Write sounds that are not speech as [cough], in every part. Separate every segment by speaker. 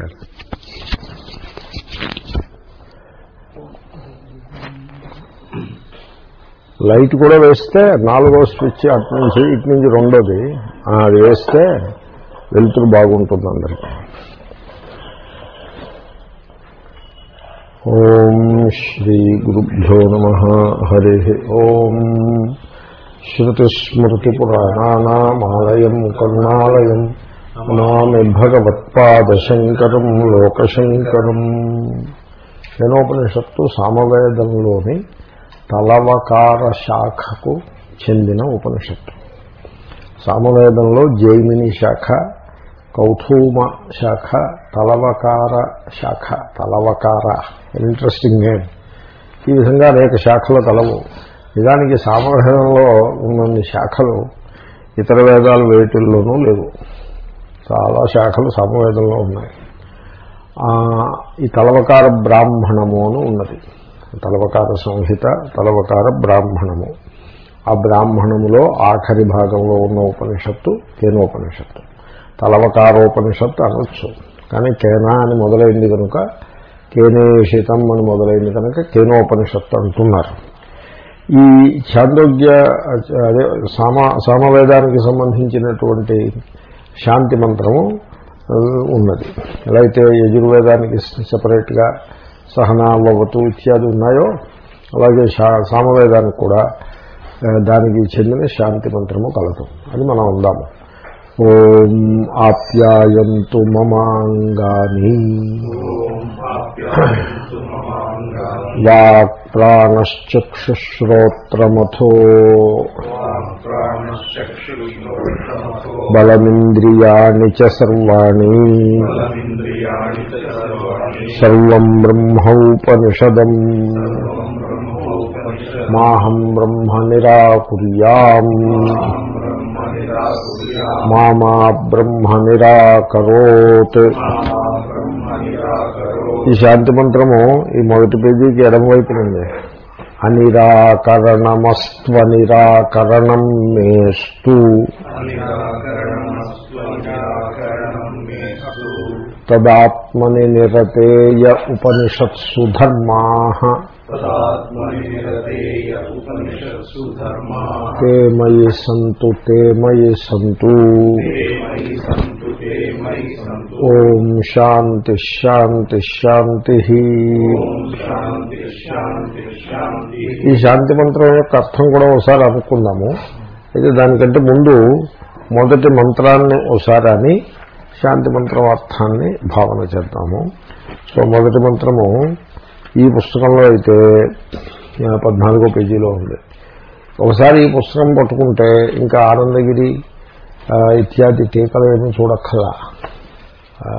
Speaker 1: పెట్టారు. లైట్ కూడా వేస్తే నాలుగో స్విచ్ అటు నుంచి ఇటు నుంచి రెండోది. అది వేస్తే వెలుతురు బాగుంటుంది అందరికీ. ఓం శ్రీ గురుభ్యో నమ. హరి ఓం శృతిస్మృతిపురాణానామాలయం కరుణాలయం. నమామి భగవత్పాదశంకరం లోకశంకరం. శనోపనిషత్తు సామవేదంలోని తలవకార శాఖకు చెందిన ఉపనిషత్తు. సామవేదంలో జైమిని శాఖ కౌథూమ శాఖ తలవకార శాఖ తలవకార. ఇంట్రెస్టింగ్ నేమ్ ఈ విధంగా అనేక శాఖలు కలవు. నిజానికి సామవేదంలో ఉన్నన్ని శాఖలు ఇతర వేదాలు వేటిల్లోనూ లేవు. చాలా శాఖలు సామవేదంలో ఉన్నాయి. ఈ తలవకార బ్రాహ్మణము అని ఉన్నది. తలవకార సంహిత తలవకార బ్రాహ్మణము. ఆ బ్రాహ్మణములో ఆఖరి భాగంలో ఉన్న ఉపనిషత్తు కేనోపనిషత్తు. తలవకారోపనిషత్తు అనొచ్చు. కానీ కేనా అని మొదలైంది కనుక కేనేషితం అని మొదలైంది కనుక కేనోపనిషత్తు అంటున్నారు. ఈ చాంద్రోగ్య అదే సామ సామవేదానికి సంబంధించినటువంటి శాంతి మంత్రము ఉన్నది. ఎలా అయితే యజుర్వేదానికి సపరేట్గా సహనావతు ఇత్యాది ఉన్నాయో అలాగే సామవేదానికి కూడా దానికి చెందిన శాంతి మంత్రము కలదు. అది మనం ఉందాము ఓం ఆప్యాయంతు మమాంగాని. వాక్ ప్రాణశ్చక్షుశ్రోత్రమథో బలమింద్రియాణి చ సర్వం బ్రహ్మౌపనిషదం మాహం బ్రహ్మ నిరాకుర్యాం మామా బ్రహ్మ నిరాకరోత్ ఈ శాంతి మంత్రము ఈ మొదటి పేజీకి ఎడమవైపునుంది అనిరాకరణమస్త్వ నిరాకరణం మేస్తు
Speaker 2: నిరాకరణమస్వ నిరాకరణం మేస్తు
Speaker 1: తదాత్మని నిరతేయ ఉపనిషత్సు ధర్మా.
Speaker 2: తదాత్మని నిరతేయ ఉపనిషత్సు ధర్మా
Speaker 1: తే మయి ఓం శాంతి శాంతి శాంతి. ఈ శాంతి మంత్రం యొక్క అర్థం కూడా ఒకసారి అనుకుందాము. అయితే దానికంటే ముందు మొదటి మంత్రాన్ని ఒకసారి అని శాంతి మంత్రం అర్థాన్ని భావన చేద్దాము. సో మొదటి మంత్రము ఈ పుస్తకంలో అయితే పద్నాలుగో పేజీలో ఉంది. ఒకసారి ఈ పుస్తకం పట్టుకుంటే ఇంకా ఆనందగిరి ఇత్యాది టీకలు ఏమీ చూడక్కర్లా.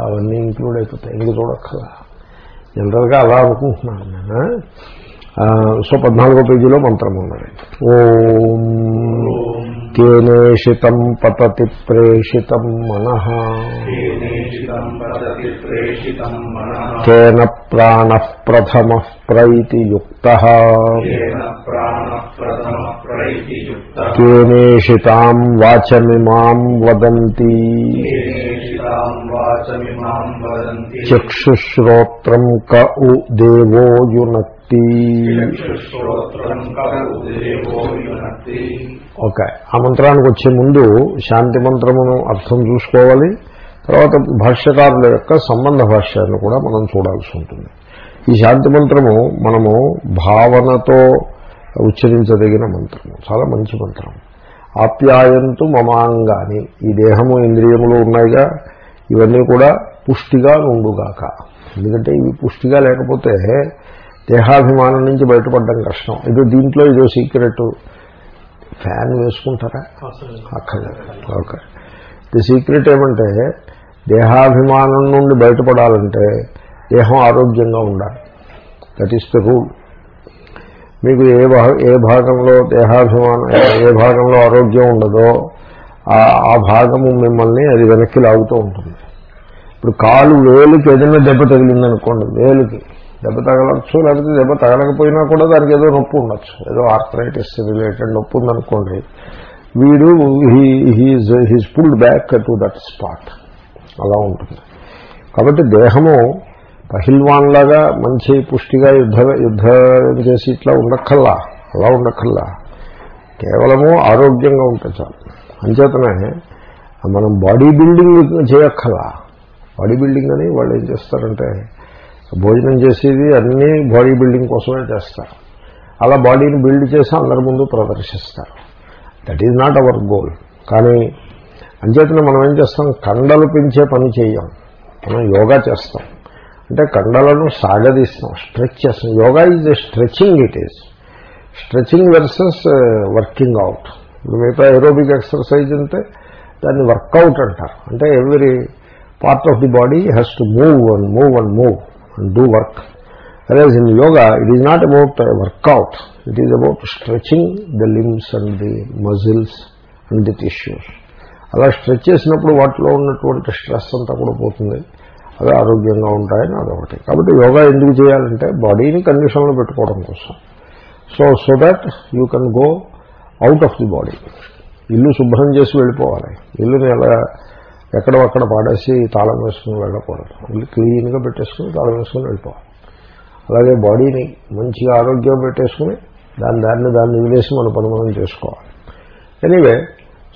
Speaker 1: అవన్నీ ఇంక్లూడ్ అయిపోతాయి. ఇంక చూడక్కర్లా? జనరల్గా అలా అనుకుంటున్నాను నేను. సో పద్నాలుగో పేజీలో మంత్రం ఉన్నది. ఓం కేనేషితం పతతి ప్రేషితం మనః. కేన ప్రాణ ప్రథమ
Speaker 2: ప్రథమ ప్రైతియుక్త.
Speaker 1: కేనేషితాం వాచమిమాం వదంతి. చక్షుశ్రోత్రం క ఉ దేవో యునక్తి
Speaker 2: చక్షుశ్రోత్రం
Speaker 1: ఓకే. ఆ మంత్రానికి వచ్చే ముందు శాంతి మంత్రమును అర్థం చూసుకోవాలి. తర్వాత భాష్యకారుల యొక్క సంబంధ భాష్యాన్ని కూడా మనం చూడాల్సి ఉంటుంది. ఈ శాంతి మంత్రము మనము భావనతో ఉచ్చరించదగిన మంత్రము. చాలా మంచి మంత్రం. ఆప్యాయంతు మమాంగాని. ఈ దేహము ఇంద్రియములు ఉన్నాయిగా. ఇవన్నీ కూడా పుష్టిగా నుండుగాక. ఎందుకంటే ఇవి పుష్టిగా లేకపోతే దేహాభిమానం నుంచి బయటపడడం కష్టం. ఇదో దీంట్లో ఇదో సీక్రెట్ ఫ్యాన్ వేసుకుంటారా? అక్కర్లేదు. ఓకే. ది సీక్రెట్ ఏమంటే దేహాభిమానం నుండి బయటపడాలంటే దేహం ఆరోగ్యంగా ఉండాలి. దట్ ఈస్ ద రూల్ మీకు ఏ భా ఏ భాగంలో దేహాభిమానం ఏ భాగంలో ఆరోగ్యం ఉండదో ఆ భాగము మిమ్మల్ని అది వెనక్కి లాగుతూ ఉంటుంది. ఇప్పుడు కాలు వేలుకి ఏదైనా దెబ్బ తగిలిందనుకోండి వేలుకి. దెబ్బ తగలవచ్చు లేకపోతే దెబ్బ తగలకపోయినా కూడా దానికి ఏదో నొప్పి ఉండొచ్చు. ఏదో ఆర్థరైటిస్ రిలేటెడ్ నొప్పి ఉందనుకోండి వీడు he's he's pulled back to that spot. అలా ఉంటుంది. కాబట్టి దేహము పహిల్వాన్ లాగా మంచి పుష్టిగా యుద్ధ యుద్ధం చేసి ఇట్లా ఉండక్కల్లా అలా ఉండక్కల్లా. కేవలము ఆరోగ్యంగా ఉంటే చాలు. అంచేతనే మనం బాడీ బిల్డింగ్ చేయక్కలా బాడీ బిల్డింగ్ అని వాళ్ళు ఏం చేస్తారంటే భోజనం చేసేది అన్నీ బాడీ బిల్డింగ్ కోసమే చేస్తారు. అలా బాడీని బిల్డ్ చేసి అందరి ముందు ప్రదర్శిస్తారు. That is not our goal కానీ అంచేతనే మనం ఏం చేస్తాం? కండలు పెంచే పని చేయం. మనం యోగా చేస్తాం. అంటే కండలను సాగదీస్తాం. స్ట్రెచ్ చేస్తాం. Yoga is stretching it is stretching versus working out మిగతా ఏరోబిక్ ఎక్సర్సైజ్ అంటే దాన్ని వర్కౌట్ అంటారు. అంటే every part of the body has to move and move and move and do work average in yoga it is not about workout it is about stretching the limbs and the muscles and the tissues అలా stretch చేసినప్పుడు వాటిలో ఉన్నటువంటి stress అంతా కూడా పోతుంది. అవి ఆరోగ్యంగా ఉంటాయని అదొకటి. కాబట్టి యోగా ఎందుకు చేయాలంటే బాడీని కండిషన్లో పెట్టుకోవడం కోసం. So so that you can go out of the body ఇల్లు శుభ్రం చేసి వెళ్ళిపోవాలి. ఇల్లుని ఎలా ఎక్కడ అక్కడ పాడేసి తాళం వేసుకుని వెళ్ళకూడదు. ఇల్లు క్లీన్గా పెట్టేసుకుని తాళం వేసుకుని వెళ్ళిపోవాలి. అలాగే బాడీని మంచిగా ఆరోగ్యం పెట్టేసుకుని దాని దాన్ని దాన్ని వదిలేసి మన పని మనం చేసుకోవాలి. ఎనీవే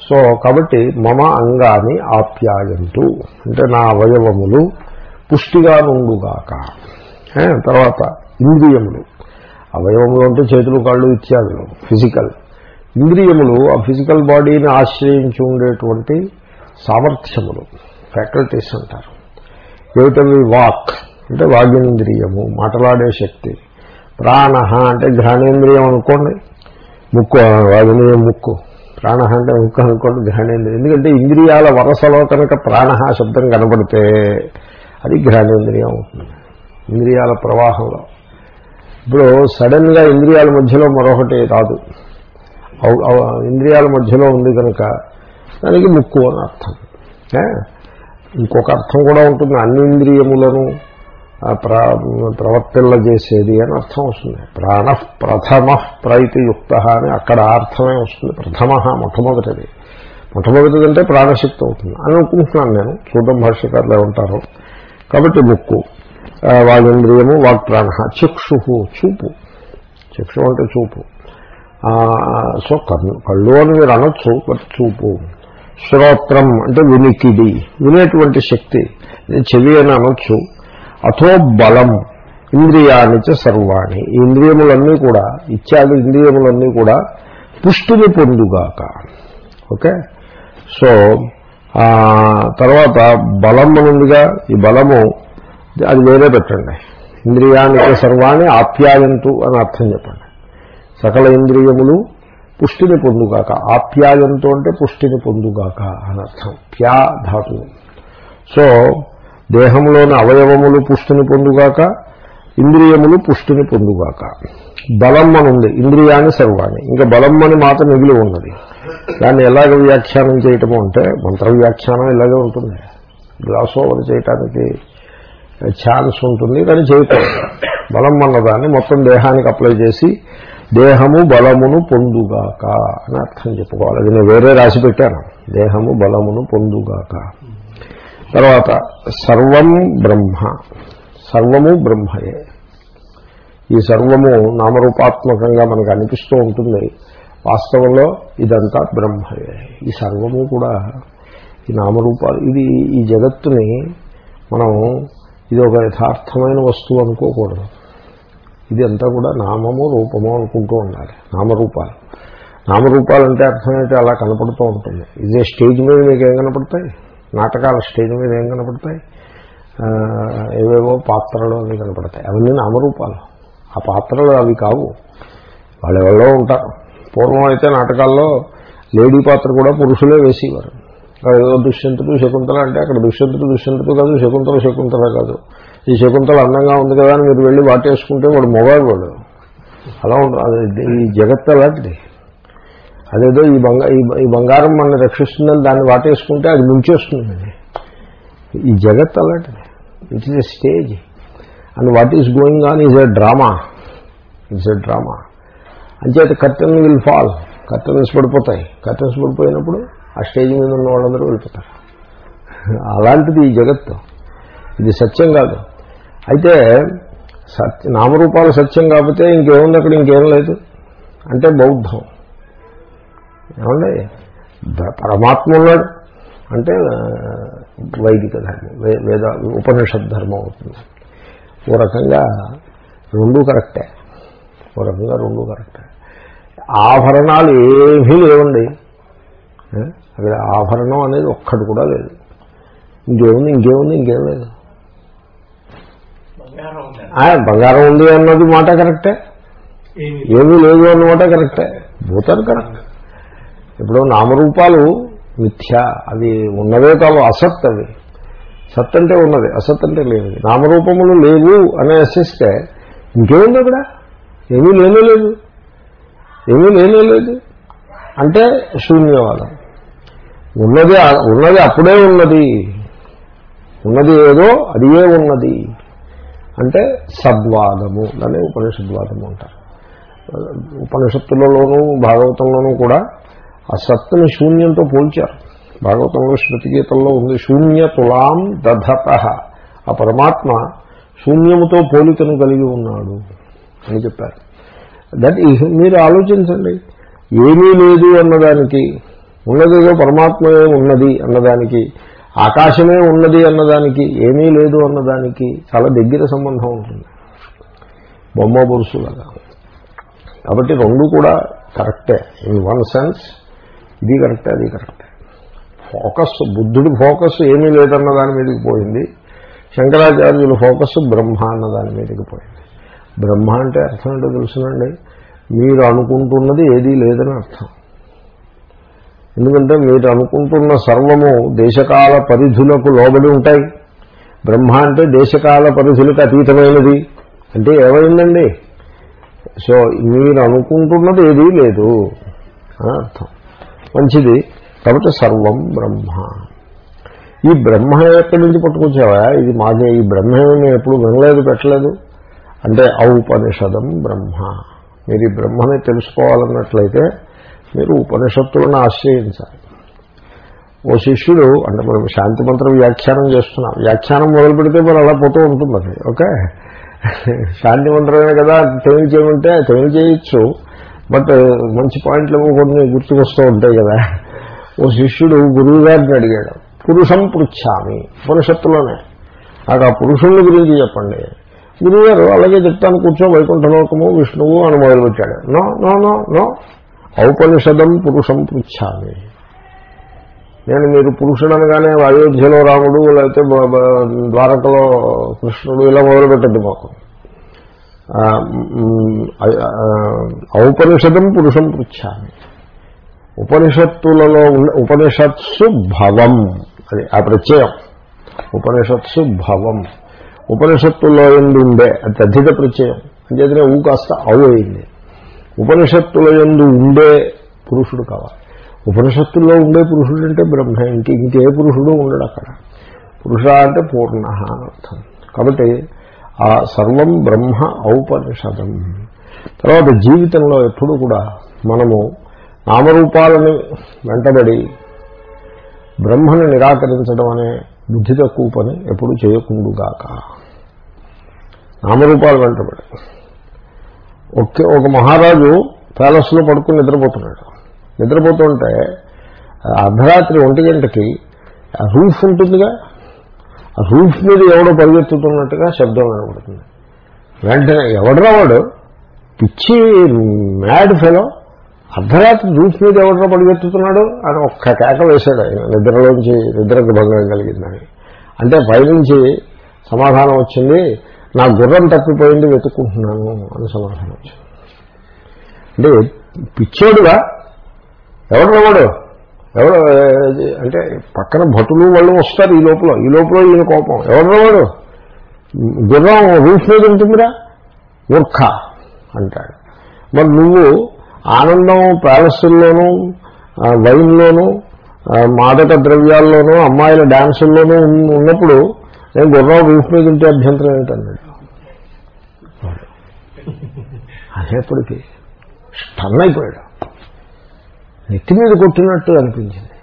Speaker 1: సో కాబట్టి మమ అంగాన్ని ఆప్యాయంతు. అంటే నా అవయవములు పుష్టిగా నుండుగాక. తర్వాత ఇంద్రియములు. అవయవములు అంటే చేతులు కాళ్ళు ఇత్యాదులు ఫిజికల్. ఇంద్రియములు ఆ ఫిజికల్ బాడీని ఆశ్రయించి ఉండేటువంటి సామర్థ్యములు. ఫ్యాకల్టీస్ అంటారు. ఏమిటవి వాక్ అంటే వాగింద్రియము మాట్లాడే శక్తి. ప్రాణ అంటే ఘ్రాణేంద్రియం అనుకోండి. ముక్కు వాగింద్రియం ముక్కు. ప్రాణ అంటే ముక్కు అనుకోండి ఘ్రాణేంద్రియం. ఎందుకంటే ఇంద్రియాల వరసలో కనుక ప్రాణ శబ్దం కనబడితే అది ఘ్రాణేంద్రియం అవుతుంది. ఇంద్రియాల ప్రవాహంలో. ఇప్పుడు సడన్గా ఇంద్రియాల మధ్యలో మరొకటి రాదు. అవ్- ఇంద్రియాల మధ్యలో ఉంది కనుక దానికి ముక్కు అని అర్థం. ఇంకొక అర్థం కూడా ఉంటుంది. అన్నింద్రియములను ప్ర ప్రవర్తిల్ల చేసేది అని అర్థం వస్తుంది. ప్రాణ ప్రథమ ప్రైతియుక్త అని అక్కడ అర్థమే వస్తుంది. ప్రథమ మొట్టమొదటిది. మొట్టమొదటిది అంటే ప్రాణశక్తి అవుతుంది. అని అనుకుంటున్నాను నేను. చూడడం భాష్యకారులు ఉంటారు కాబట్టి ముక్కు. ఆ, వాగింద్రియము వాక్ ప్రాణ చక్షు చూపు. చక్షు అంటే చూపు. సో కన్ను కళ్ళు అని మీరు అనొచ్చు బట్ చూపు. శ్రోత్రం అంటే వినికిడి. వినేటువంటి శక్తి. చెవి అని అనొచ్చు. అథో బలం. ఇంద్రియానిచ సర్వాణి. ఈ ఇంద్రియములన్నీ కూడా ఇత్యాది ఇంద్రియములన్నీ కూడా పుష్టిని పొందుగాక. ఓకే? సో తర్వాత బలం అనుందిగా ఈ బలము అది వేరే పెట్టండి. ఇంద్రియానికి సర్వాణి ఆప్యాయంతు అని అర్థం చెప్పండి. సకల ఇంద్రియములు పుష్టిని పొందుగాక ఆప్యాయంతో అంటే పుష్టిని పొందుగాక అని అర్థం. ప్యా ధాతువు. సో దేహంలోని అవయవములు పుష్టిని పొందుగాక ఇంద్రియములు పుష్టిని పొందుగాక. బలం అని ఉంది ఇంద్రియాన్ని సర్వాణి ఇంకా బలం అని మాట మిగిలి ఉన్నది. దాన్ని ఎలాగ వ్యాఖ్యానం చేయటము అంటే మంత్ర వ్యాఖ్యానం ఇలాగే ఉంటుంది. గ్లాస్ ఓవర్ చేయటానికి ఛాన్స్ ఉంటుంది కానీ చేయకూడదు. బలం అన్నదాన్ని మొత్తం దేహానికి అప్లై చేసి దేహము బలమును పొందుగాక అని అర్థం చెప్పుకోవాలి. అది నేను వేరే రాసి పెట్టాను. దేహము బలమును పొందుగాక. తర్వాత సర్వం బ్రహ్మ. సర్వము బ్రహ్మయే. ఈ సర్వము నామరూపాత్మకంగా మనకు అనిపిస్తూ ఉంటుంది. వాస్తవంలో ఇదంతా బ్రహ్మయే. ఈ సర్వము కూడా ఈ నామరూపాలు ఇది ఈ జగత్తుని మనం ఇది ఒక యథార్థమైన వస్తువు అనుకోకూడదు. ఇది అంతా కూడా నామము రూపము అనుకుంటూ ఉండాలి. నామరూపాలు. నామరూపాలు అంటే అర్థం ఏంటి? అలా కనపడుతూ ఉంటుంది. ఇదే స్టేజ్ మీద మీకు ఏం కనపడతాయి? నాటకాల స్టేజ్ మీద ఏం కనపడతాయి? ఏవేవో పాత్రలు అవి కనపడతాయి. అవన్నీ నామరూపాలు. ఆ పాత్రలు అవి కావు. వాళ్ళు ఎవరో ఉంటారు. పూర్వం అయితే నాటకాల్లో లేడీ పాత్ర కూడా పురుషులే వేసేవారు. ఏదో దుష్యంతుడు శకుంతల అంటే అక్కడ దుష్యంతుడు దుష్యంతుడు కాదు శకుంతల శకుంతల కాదు. ఈ శకుంతల అందంగా ఉంది కదా అని మీరు వెళ్ళి వాటేసుకుంటే వాడు మొబైల్ వాడు. అలా ఉంటుంది. ఈ జగత్ అలాంటిది. అదేదో ఈ బంగా ఈ- ఈ బంగారం మన రక్షిస్తుందని దాన్ని వాటేసుకుంటే అది ముంచేస్తుంది ఈ జగత్ అలాంటిది. It's a stage and what is going on is a drama it's a drama అంచేత కర్టన్ విల్ ఫాల్ కర్టన్స్ పడిపోతాయి. కర్టన్స్ పడిపోయినప్పుడు ఆ స్టేజ్ మీద ఉన్న వాళ్ళందరూ వెళ్ళిపోతారు. అలాంటిది ఈ జగత్తు. ఇది సత్యం కాదు. అయితే సత్య నామరూపాలు సత్యం కాకపోతే ఇంకేముంది అక్కడ? ఇంకేం లేదు. అంటే బౌద్ధం. ఏమండి? పరమాత్మ ఉన్నాడు. అంటే వైదిక ధర్మం వే- వేద ఉపనిషత్ ధర్మం అవుతుంది. ఓ రకంగా రెండు కరెక్టే. ఓ రకంగా రెండు కరెక్టే. ఆభరణాలు ఏమీ లేవండి. అక్కడ ఆభరణం అనేది ఒక్కటి కూడా లేదు. ఇంకేముంది? ఇంకేముంది? ఇంకేం లేదు.
Speaker 2: బంగారం ఉందండి
Speaker 1: ఆ, బంగారం ఉంది అన్నది మాట కరెక్టే.
Speaker 2: ఏమి?
Speaker 1: లేదు అన్నమాట కరెక్టే. భూతాలు కరెక్ట్. ఇప్పుడు నామరూపాలు మిథ్య. అవి ఉన్నవే కావు అసత్ అవి. సత్ అంటే ఉన్నది అసత్ అంటే లేదు నామరూపములు లేవు అని అసిస్తే ఇంకేముంది అక్కడ? ఏమీ లేనే లేదు. ఏమీ లేనే లేదు. అంటే శూన్యవాదం. ఉన్నది ఉన్నది అప్పుడే ఉన్నది. ఉన్నది ఏదో అదియే ఉన్నది. అంటే సద్వాదము దాన్ని ఉపనిషద్వాదము అంటారు. ఉపనిషత్తులలోనూ భాగవతంలోనూ కూడా ఆ సత్తుని శూన్యంతో పోల్చారు. భాగవతంలో శృతి గీతంలో ఉంది శూన్య తులాం దధత ఆ పరమాత్మ శూన్యముతో పోలికను కలిగి ఉన్నాడు అని చెప్పారు. దట్ ఈ మీరు ఆలోచించండి. ఏమీ లేదు అన్నదానికి ఉన్నదేదో పరమాత్మయే ఉన్నది అన్నదానికి ఆకాశమే ఉన్నది అన్నదానికి ఏమీ లేదు అన్నదానికి చాలా దగ్గర సంబంధం ఉంటుంది. బొమ్మ పురుషులగా. కాబట్టి రెండు కూడా కరెక్టే. ఇన్ వన్ సెన్స్ ఇది కరెక్టే అది కరెక్టే. ఫోకస్ బుద్ధుడి ఫోకస్ ఏమీ లేదన్న దాని మీదకి పోయింది. శంకరాచార్యుల ఫోకస్ బ్రహ్మ అన్న దాని మీదకి పోయింది. బ్రహ్మ అంటే అర్థం ఏంటో తెలుసునండి. మీరు అనుకుంటున్నది ఏదీ లేదని అర్థం. ఎందుకంటే మీరు అనుకుంటున్న సర్వము దేశకాల పరిధులకు లోబడి ఉంటాయి. బ్రహ్మ అంటే దేశకాల పరిధులకు అతీతమైనది. అంటే ఏమైందండి? సో మీరు అనుకుంటున్నది ఏదీ లేదు. అని అర్థం. మంచిది. కాబట్టి సర్వం బ్రహ్మ. ఈ బ్రహ్మ ఎక్కడి నుంచి పట్టుకొచ్చావా? ఇది మాదే ఈ బ్రహ్మేమో నేను ఎప్పుడు వినలేదు పెట్టలేదు. అంటే ఔపనిషదం బ్రహ్మ. మీరు ఈ బ్రహ్మని తెలుసుకోవాలన్నట్లయితే మీరు ఉపనిషత్తులను ఆశ్రయించాలి. ఓ శిష్యుడు అంటే మనం శాంతి మంత్రం వ్యాఖ్యానం చేస్తున్నాం. వ్యాఖ్యానం మొదలు పెడితే మరి అలా పోతూ ఉంటుంది అది ఓకే? శాంతి మంత్రమే కదా తెలియ చేయమంటే తెలియ చేయొచ్చు. బట్ మంచి పాయింట్లు కొన్ని గుర్తుకొస్తూ ఉంటాయి కదా. ఓ శిష్యుడు గురువు గారిని అడిగాడు పురుషం పృచ్ఛామి ఉపనిషత్తులోనే. నాకు ఆ పురుషుల గురించి చెప్పండి. గురువుగారు అలాగే చెప్తాను కూర్చో వైకుంఠలోకము విష్ణువు అని మొదలుపెట్టాడు నో నో నో నో. ఔపనిషదం పురుషం పృచ్ఛామి. నేను మీరు పురుషుడు అనగానే అయోధ్యలో రాముడు లేకపోతే బ- బ- ద్వారకలో కృష్ణుడు ఇలా మొదలు పెట్టద్దు మాకు. ఆ, మ్, ఆ, ఔపనిషదం పురుషం పృచ్ఛామి. ఉపనిషత్తులలో ఉన్న ఉపనిషత్సు భవం. అది ఆ ప్రత్యయం. ఉపనిషత్సు భవం. ఉపనిషత్తుల్లో ఎందు ఉండే అది తద్ధిత ప్రత్యయం. అంచేతనే ఊ కాస్త అవు అయింది. ఉపనిషత్తుల ఎందు ఉండే పురుషుడు కావాలి. ఉపనిషత్తుల్లో ఉండే పురుషుడు అంటే బ్రహ్మ ఇంక ఇంకే పురుషుడు ఉండడు అక్కడ. పురుష అంటే పూర్ణ అని అర్థం. కాబట్టి ఆ సర్వం బ్రహ్మ ఔపనిషదం. తర్వాత జీవితంలో ఎప్పుడు కూడా మనము నామరూపాలను వెంటబడి బ్రహ్మను నిరాకరించడం అనే బుద్ధి తక్కువ పని ఎప్పుడు చేయకుండుగాక. నామరూపాలు వెంటబడి ఒకే ఒక మహారాజు ప్యాలెస్లో పడుకుని నిద్రపోతున్నాడు. నిద్రపోతుంటే ఆ అర్ధరాత్రి ఒంటి గంటకి ఆ రూఫ్ ఉంటుందిగా? ఆ రూఫ్ మీద ఎవడో పరిగెత్తుతున్నట్టుగా శబ్దం వినబడుతుంది వెంటనే ఎవడరా వాడు? పిచ్చి మ్యాడ్ ఫెలో అర్ధరాత్రి రూఫ్ మీద ఎవడరా పరిగెత్తుతున్నాడు అని ఒక్క కేక వేశాడు ఆయన. నిద్రలోంచి నిద్రకు భంగం కలిగిందని. అంటే పైనుంచి సమాధానం వచ్చింది నా గుర్రం తప్పిపోయింది వెతుక్కుంటున్నాను అని సమాధానం వచ్చింది అంటే పిచ్చోడుగా ఎవడు వాడు ఎవడు అంటే పక్కన భటులు వాళ్ళు వస్తారు ఈ లోపల ఈ లోపల ఈయన కోపం. ఎవడు వాడు గుర్రం రూఫ్ మీద ఉంటుందిరా? మూర్ఖ అంటాడు. మరి నువ్వు ఆనందం ప్యాలెస్ల్లోనూ వైన్లోనూ మాదక ద్రవ్యాల్లోనూ అమ్మాయిల డ్యాన్సుల్లోనూ ఉన్నప్పుడు నేను గుర్రం రూఫ్ మీద ఉంటే అభ్యంతరం ఏంటన్నాడు అసేపటికి స్టన్ అయిపోయాడు నెత్తి మీద కొట్టినట్టు అనిపించింది.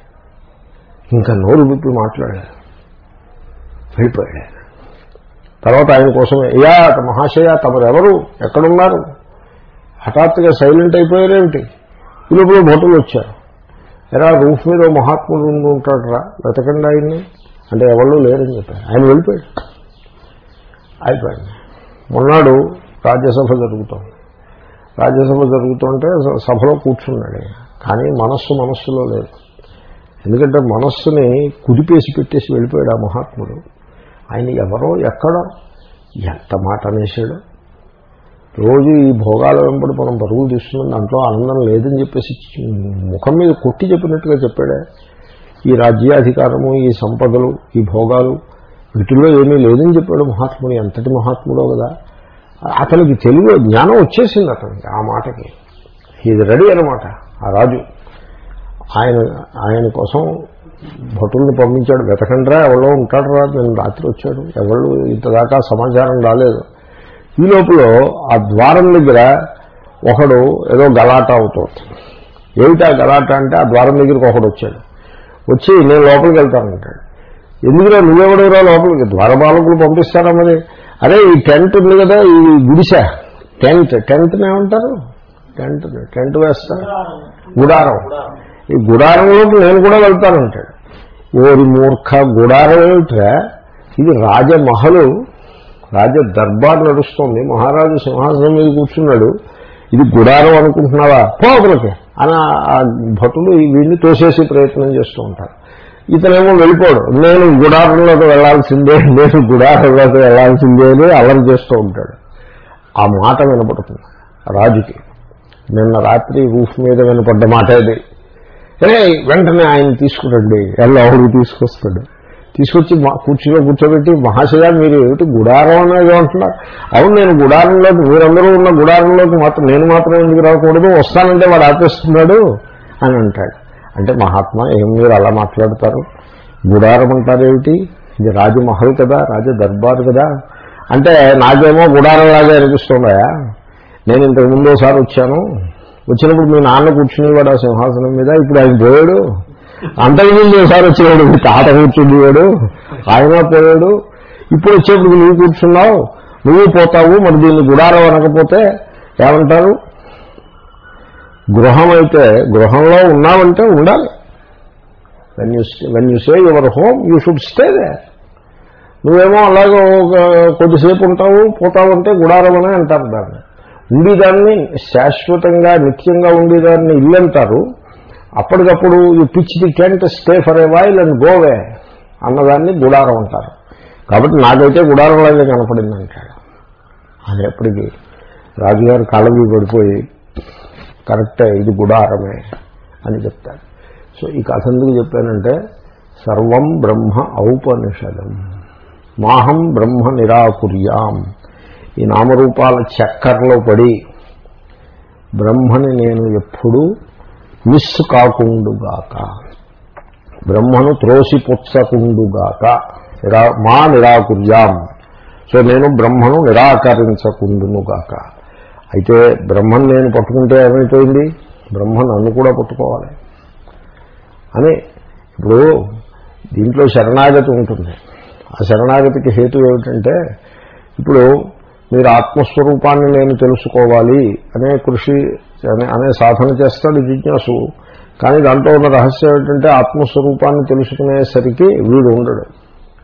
Speaker 1: ఇంకా నోరు విప్పి మాట్లాడాడు. వెళ్ళిపోయాడు తర్వాత ఆయన కోసం అయ్యా మహాశయ తమరెవరు? ఎక్కడున్నారు? హఠాత్తుగా సైలెంట్ అయిపోయారేమిటి? ఈ లోపల భటులు వచ్చారు ఎలా రూఫ్ మీద మహాత్ముడు ఉంటాడు రా వెతకండి ఆయన్ని. అంటే ఎవరు లేరని చెప్పారు. ఆయన వెళ్ళిపోయాడు. అయిపోయింది మొన్నాడు రాజ్యసభ జరుగుతాం రాజ్యసభ జరుగుతుంటే సభలో కూర్చున్నాడు కానీ మనస్సు మనస్సులో లేదు. ఎందుకంటే మనస్సుని కుదిపేసి పెట్టేసి వెళ్ళిపోయాడు ఆ మహాత్ముడు. ఆయన ఎవరో ఎక్కడో ఎంత మాట అనేసాడు రోజు ఈ భోగాల వెంబడి మనం పరుగులు తీస్తున్నాం దాంట్లో ఆనందం లేదని చెప్పేసి ముఖం మీద కొట్టి చెప్పినట్టుగా చెప్పాడే. ఈ రాజ్యాధికారము ఈ సంపదలు ఈ భోగాలు వీటిల్లో ఏమీ లేదని చెప్పాడు మహాత్ముడు ఎంతటి మహాత్ముడో కదా. అతనికి తెలివి జ్ఞానం వచ్చేసింది అతనికి ఆ మాటకి. ఇది రెడీ అనమాట ఆ రాజు. ఆయన ఆయన కోసం భటుల్ని పంపించాడు. వెతకండ్రా ఎవరో ఉంటాడు రా నేను రాత్రి వచ్చాడు. ఎవరు ఇంతదాకా సమాచారం రాలేదు. ఈ లోపల ఆ ద్వారం దగ్గర ఒకడు ఏదో గలాట అవుతుంది. ఏమిటా గలాట అంటే ఆ ద్వారం దగ్గరికి ఒకడు వచ్చాడు. వచ్చి నేను లోపలికి వెళ్తానంటాడు ఎందుకురా నువ్వెవడరా లోపలికి? ద్వారపాలకులు పంపిస్తారా మరి? అరే ఈ టెంట్ ఉంది కదా ఈ గుడిసె. టెంట్. టెంట్ ఏమంటారు? టెంట్ టెంట్ వేస్తారు. గుడారం. ఈ గుడారంలోకి నేను కూడా వెళ్తానంటాడు ఓరి మూర్ఖ గుడారం ఏమిట్రా? ఇది రాజమహలు రాజ దర్బార్ నడుస్తోంది. మహారాజు సింహాసనం మీద కూర్చున్నాడు. ఇది గుడారం అనుకుంటున్నావా? పోదులకి అని ఆ భటులు ఈ వీడిని తోసేసి ప్రయత్నం చేస్తూ ఉంటారు. ఇతనేమో వెళ్ళిపోడు. నేను గుడారంలోకి వెళ్ళాల్సిందే నేను గుడారంలోకి వెళ్ళాల్సిందే అని అల్లరి చేస్తూ ఉంటాడు. ఆ మాట వినపడుతుంది. రాజుకి. నిన్న రాత్రి రూఫ్ మీద వినపడ్డ మాట ఇది. వెంటనే ఆయన తీసుకురండి. ఎల్లవుడు తీసుకొస్తాడు. తీసుకొచ్చి మా- కుర్చీలో కూర్చోబెట్టి మహాశయ మీరు ఏమిటి గుడారం అనేది అంటున్నారు? అవును నేను గుడారంలోకి మీరందరూ ఉన్న గుడారంలోకి మాత్రం నేను మాత్రం ఎందుకు రాకూడదు? వస్తానంటే వాడు ఆపేస్తున్నాడు అని అంటాడు. అంటే మహాత్మా ఏం మీరు అలా మాట్లాడతారు? గుడారం అంటారేమిటి ఇది రాజమహల్ కదా రాజ దర్బార్ కదా. అంటే నాకేమో గుడారంలాగా అనిపిస్తున్నాయా నేను ఇంతకు ముందు ఒకసారి వచ్చాను. వచ్చినప్పుడు మీ నాన్న కూర్చునేవాడు ఆ సింహాసనం మీద ఇప్పుడు ఆయన పోయాడు. అంతకుముందు ఒకసారి వచ్చేవాడు మీ తాత కూర్చునేవాడు ఆయన పోయాడు. ఇప్పుడు వచ్చేప్పుడు నువ్వు కూర్చున్నావు నువ్వు పోతావు మరి దీన్ని గుడారం అనకపోతే ఏమంటారు? గృహం అయితే గృహంలో ఉన్నావంటే ఉండాలి. When you when you say your home you should stay there నువ్వేమో అలాగే ఒక కొద్దిసేపు ఉంటావు పోతావంటే గుడారం అనే అంటారు దాన్ని. ఉండేదాన్ని శాశ్వతంగా నిత్యంగా ఉండేదాన్ని ఇల్లు అంటారు అప్పటికప్పుడు ఈ pitch the tent stay for a while and go away అన్నదాన్ని గుడారం అంటారు. కాబట్టి నాకైతే గుడారంలాగే కనపడింది అంటాడు అది ఎప్పటికీ రాజుగారు కాళ్ళవి పడిపోయి కరెక్టే ఇది గుడారమే అని చెప్తాడు సో ఈ కథ ఎందుకు చెప్పానంటే సర్వం బ్రహ్మ ఔపనిషదం మాహం బ్రహ్మ నిరాకుర్యాం. ఈ నామరూపాల చక్కర్లో పడి బ్రహ్మని నేను ఎప్పుడూ మిస్ కాకుండుగాక. బ్రహ్మను త్రోసిపుచ్చకుండుగాక. నిరా మా నిరాకుర్యాం. సో నేను బ్రహ్మను నిరాకరించకుండునుగాక. అయితే బ్రహ్మను నేను పట్టుకుంటే ఏమైపోయింది? బ్రహ్మ నన్ను కూడా పట్టుకోవాలి. అని ఇప్పుడు దీంట్లో శరణాగతి ఉంటుంది. ఆ శరణాగతికి హేతు ఏమిటంటే ఇప్పుడు మీరు ఆత్మస్వరూపాన్ని నేను తెలుసుకోవాలి అనే కృషి అనే అనే సాధన చేస్తాడు జిజ్ఞాసు కానీ దాంట్లో ఉన్న రహస్యం ఏంటంటే ఆత్మస్వరూపాన్ని తెలుసుకునేసరికి వీడు ఉండడు.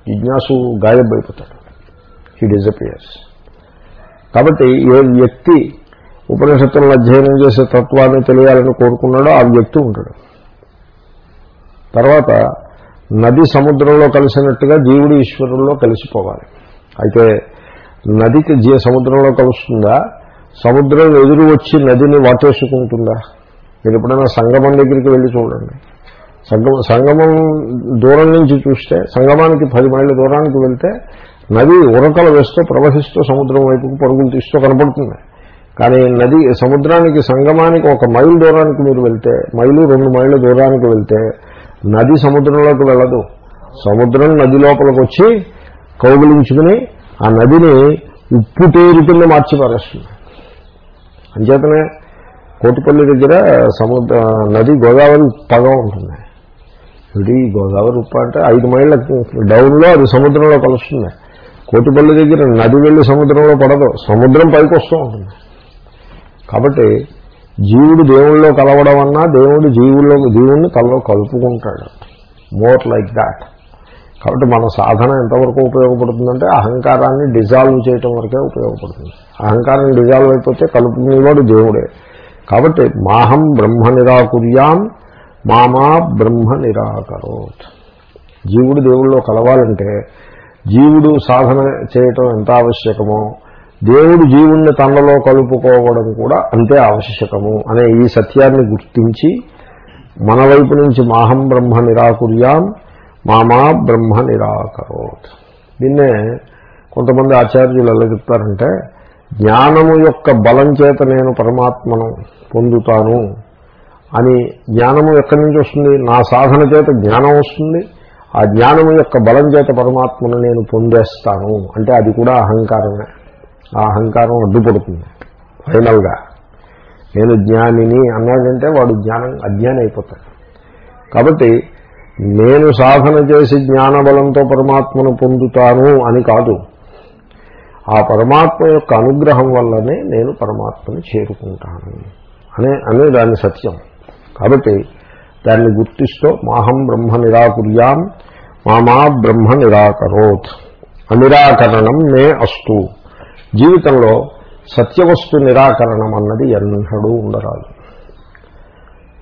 Speaker 1: జిజ్ఞాసు గాయబైపోతాడు హీ డిజపియర్స్ కాబట్టి ఏ వ్యక్తి ఉపనిషత్తులను అధ్యయనం చేసే తత్వాన్ని తెలియాలని కోరుకున్నాడో ఆ వ్యక్తి ఉంటాడు తర్వాత నది సముద్రంలో కలిసినట్టుగా జీవుడు ఈశ్వరుల్లో కలిసిపోవాలి. అయితే నదికి జీ సముద్రంలో కలుస్తుందా? సముద్రం ఎదురు వచ్చి నదిని వాటేసుకుంటుందా? మీరు ఎప్పుడైనా సంగమం దగ్గరికి వెళ్ళి చూడండి. సంగమం సంగమం దూరం నుంచి చూస్తే సంగమానికి పది మైళ్ళ దూరానికి వెళ్తే నది ఉరకలు వేస్తూ ప్రవహిస్తూ సముద్రం వైపుకు పరుగులు తీస్తూ కనపడుతుంది. కానీ నది సముద్రానికి సంగమానికి ఒక మైలు దూరానికి మీరు వెళ్తే మైలు రెండు మైళ్ళ దూరానికి వెళ్తే నది సముద్రంలోకి వెళ్ళదు. సముద్రం నది లోపలికి వచ్చి కౌగులించుకుని ఆ నదిని ఉప్పు తేరు కింద మార్చి పారేస్తుంది అంచేతనే కోటిపల్లి దగ్గర సముద్ర నది గోదావరి ఉప్పగా ఉంటుంది. ఇది గోదావరి ఉప్ప అంటే ఐదు మైళ్ళ డౌన్లో అది సముద్రంలో కలుస్తుంది. కోటిపల్లి దగ్గర నది వెళ్ళి సముద్రంలో పడదు. సముద్రం పైకి వస్తూ ఉంటుంది. కాబట్టి జీవుడు దేవుళ్ళలో కలవడం అన్నా దేవుడు జీవుల్లో జీవుణ్ణి తనలో కలుపుకుంటాడు. మోర్ లైక్ దాట్ కాబట్టి మన సాధన ఎంతవరకు ఉపయోగపడుతుందంటే అహంకారాన్ని డిజాల్వ్ చేయటం వరకే ఉపయోగపడుతుంది. అహంకారం డిజాల్వ్ అయిపోతే కలుపుకునేవాడు దేవుడే. కాబట్టి మాహం బ్రహ్మ నిరాకుర్యాం మామా బ్రహ్మ నిరాకరోత్. జీవుడు దేవుళ్ళలో కలవాలంటే జీవుడు సాధన చేయటం ఎంత ఆవశ్యకమో దేవుడు జీవుణ్ణి తనలో కలుపుకోవడం కూడా అంతే ఆవశ్యకము అనే ఈ సత్యాన్ని గుర్తించి మన వైపు నుంచి మాహం బ్రహ్మ నిరాకుర్యాం మామా బ్రహ్మ నిరాకరోత్. దీన్నే కొంతమంది ఆచార్యులు ఎలా చెప్తారంటే జ్ఞానము యొక్క బలం చేత నేను పరమాత్మను పొందుతాను అని జ్ఞానము ఎక్కడి నుంచి వస్తుంది? నా సాధన చేత జ్ఞానం వస్తుంది. ఆ జ్ఞానము యొక్క బలం చేత పరమాత్మను నేను పొందేస్తాను. అంటే అది కూడా అహంకారమే. ఆ అహంకారం అడ్డుపడుతుంది. ఫైనల్గా నేను జ్ఞానిని అన్నాడంటే వాడు జ్ఞానం అజ్ఞాని అయిపోతాడు. కాబట్టి నేను సాధన చేసి జ్ఞానబలంతో పరమాత్మను పొందుతాను అని కాదు. ఆ పరమాత్మ యొక్క అనుగ్రహం వల్లనే నేను పరమాత్మను చేరుకుంటాను. అనే అనే దాని సత్యం. కాబట్టి దాన్ని గుర్తిస్తూ మాహం బ్రహ్మ నిరాకుర్యాం మామా బ్రహ్మ నిరాకరోత్. అనిరాకరణం నే అస్తు. జీవితంలో సత్యవస్తు నిరాకరణం అన్నది ఎన్నడూ ఉండరాదు.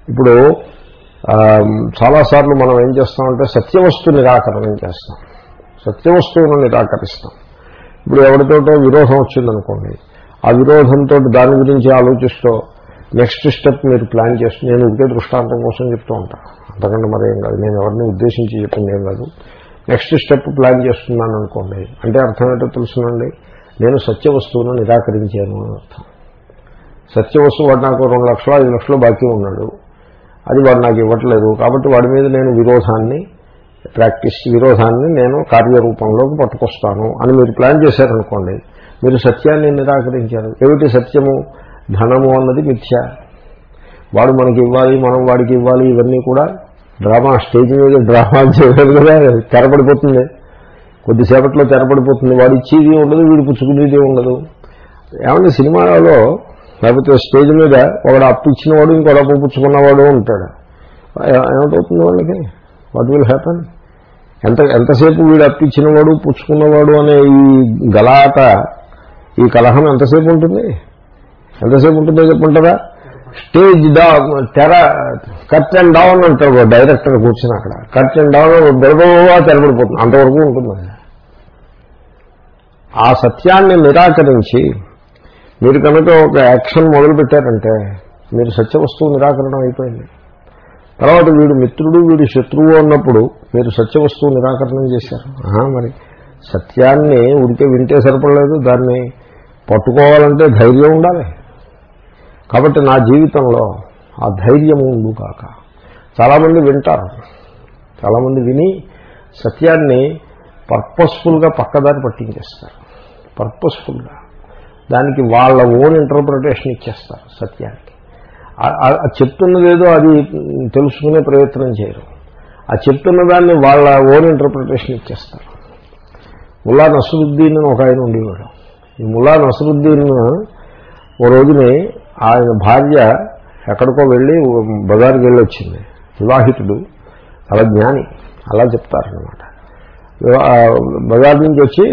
Speaker 1: ఇప్పుడు చాలాసార్లు మనం ఏం చేస్తామంటే సత్యవస్తు నిరాకరణం చేస్తాం. సత్యవస్తువును నిరాకరిస్తాం. ఇప్పుడు ఎవరితోటో విరోధం వచ్చిందనుకోండి ఆ విరోధంతో దాని గురించి ఆలోచిస్తూ నెక్స్ట్ స్టెప్ మీరు ప్లాన్ చేస్తూ నేను ఇదే దృష్టాంతం కోసం చెప్తూ ఉంటాను అంతకంటే మరేం కాదు నేను ఎవరిని ఉద్దేశించి చెప్పింది ఏం కాదు. నెక్స్ట్ స్టెప్ ప్లాన్ చేస్తున్నాను అనుకోండి అంటే అర్థం ఏంటో తెలుసునండి. నేను సత్య వస్తువును నిరాకరించాను అని అర్థం. సత్య వస్తువు వాడు నాకు రెండు లక్షలు ఐదు లక్షలు బాకీ ఉన్నాడు. అది వాడు నాకు ఇవ్వట్లేదు. కాబట్టి వాడి మీద నేను విరోధాన్ని ప్రాక్టీస్ విరోధాన్ని నేను కార్యరూపంలోకి పట్టుకొస్తాను అని మీరు ప్లాన్ చేశారనుకోండి మీరు సత్యాన్ని నిరాకరించారు. ఏమిటి సత్యము? ధనము అన్నది మిథ్య. వాడు మనకి ఇవ్వాలి మనం వాడికి ఇవ్వాలి ఇవన్నీ కూడా డ్రామా స్టేజ్ మీద డ్రామా చేయలేదు కదా తెరపడిపోతుంది. కొద్దిసేపట్లో తెరపడిపోతుంది. వాడు ఇచ్చేది ఉండదు వీడు పుచ్చుకునేది ఉండదు. ఏమంటే సినిమాలో లేకపోతే స్టేజ్ మీద ఒకడు అప్పు ఇచ్చినవాడు ఇంకోటి అప్పు పుచ్చుకున్నవాడు ఉంటాడు. ఏమంటవుతుంది ఏమిటవుతుంది వాళ్ళకి? వాట్ విల్ హ్యాపన్ ఎంత ఎంతసేపు వీడు అప్పిచ్చినవాడు పుచ్చుకున్నవాడు అనే ఈ గలాట ఈ కలహం ఎంతసేపు ఉంటుంది? ఎంతసేపు ఉంటుందో చెప్పుంటారా స్టేజ్ డౌన్ తెర కట్ అండ్ డౌన్ అంటారు డైరెక్టర్ కూర్చుని అక్కడ. కట్ అండ్ డౌన్ బెరబోవా తెరపడిపోతుంది. అంతవరకు ఉంటుంది. ఆ సత్యాన్ని నిరాకరించి మీరు కనుక ఒక యాక్షన్ మొదలుపెట్టారంటే మీరు సత్య వస్తువు నిరాకరణం అయిపోయింది. తర్వాత వీడు మిత్రుడు వీడు శత్రువు అన్నప్పుడు మీరు సత్య వస్తువు నిరాకరణం చేశారు. మరి సత్యాన్ని ఉడికే వింటే సరిపడలేదు దాన్ని పట్టుకోవాలంటే ధైర్యం ఉండాలి. కాబట్టి నా జీవితంలో ఆ ధైర్యం ఉండు కాక. చాలామంది వింటారు. చాలామంది విని సత్యాన్ని పర్పస్ఫుల్గా పక్కదారి పట్టించేస్తారు. పర్పస్ఫుల్గా. దానికి వాళ్ళ ఓన్ ఇంటర్ప్రిటేషన్ ఇచ్చేస్తారు సత్యానికి. చెప్తున్నదేదో అది తెలుసుకునే ప్రయత్నం చేయరు. ఆ చెప్తున్న దాన్ని వాళ్ళ ఓన్ ఇంటర్ప్రిటేషన్ ఇచ్చేస్తారు. ముల్లా నసరుద్దీన్ అని ఒక ఆయన ఉండేవాడు. ఈ ముల్లా నసరుద్దీన్ ఓ రోజుని ఆయన భార్య ఎక్కడికో వెళ్ళి బజార్కి వెళ్ళి వచ్చింది. వివాహితుడు చాలా జ్ఞాని అలా చెప్తారనమాట బజార్ నుంచి వచ్చి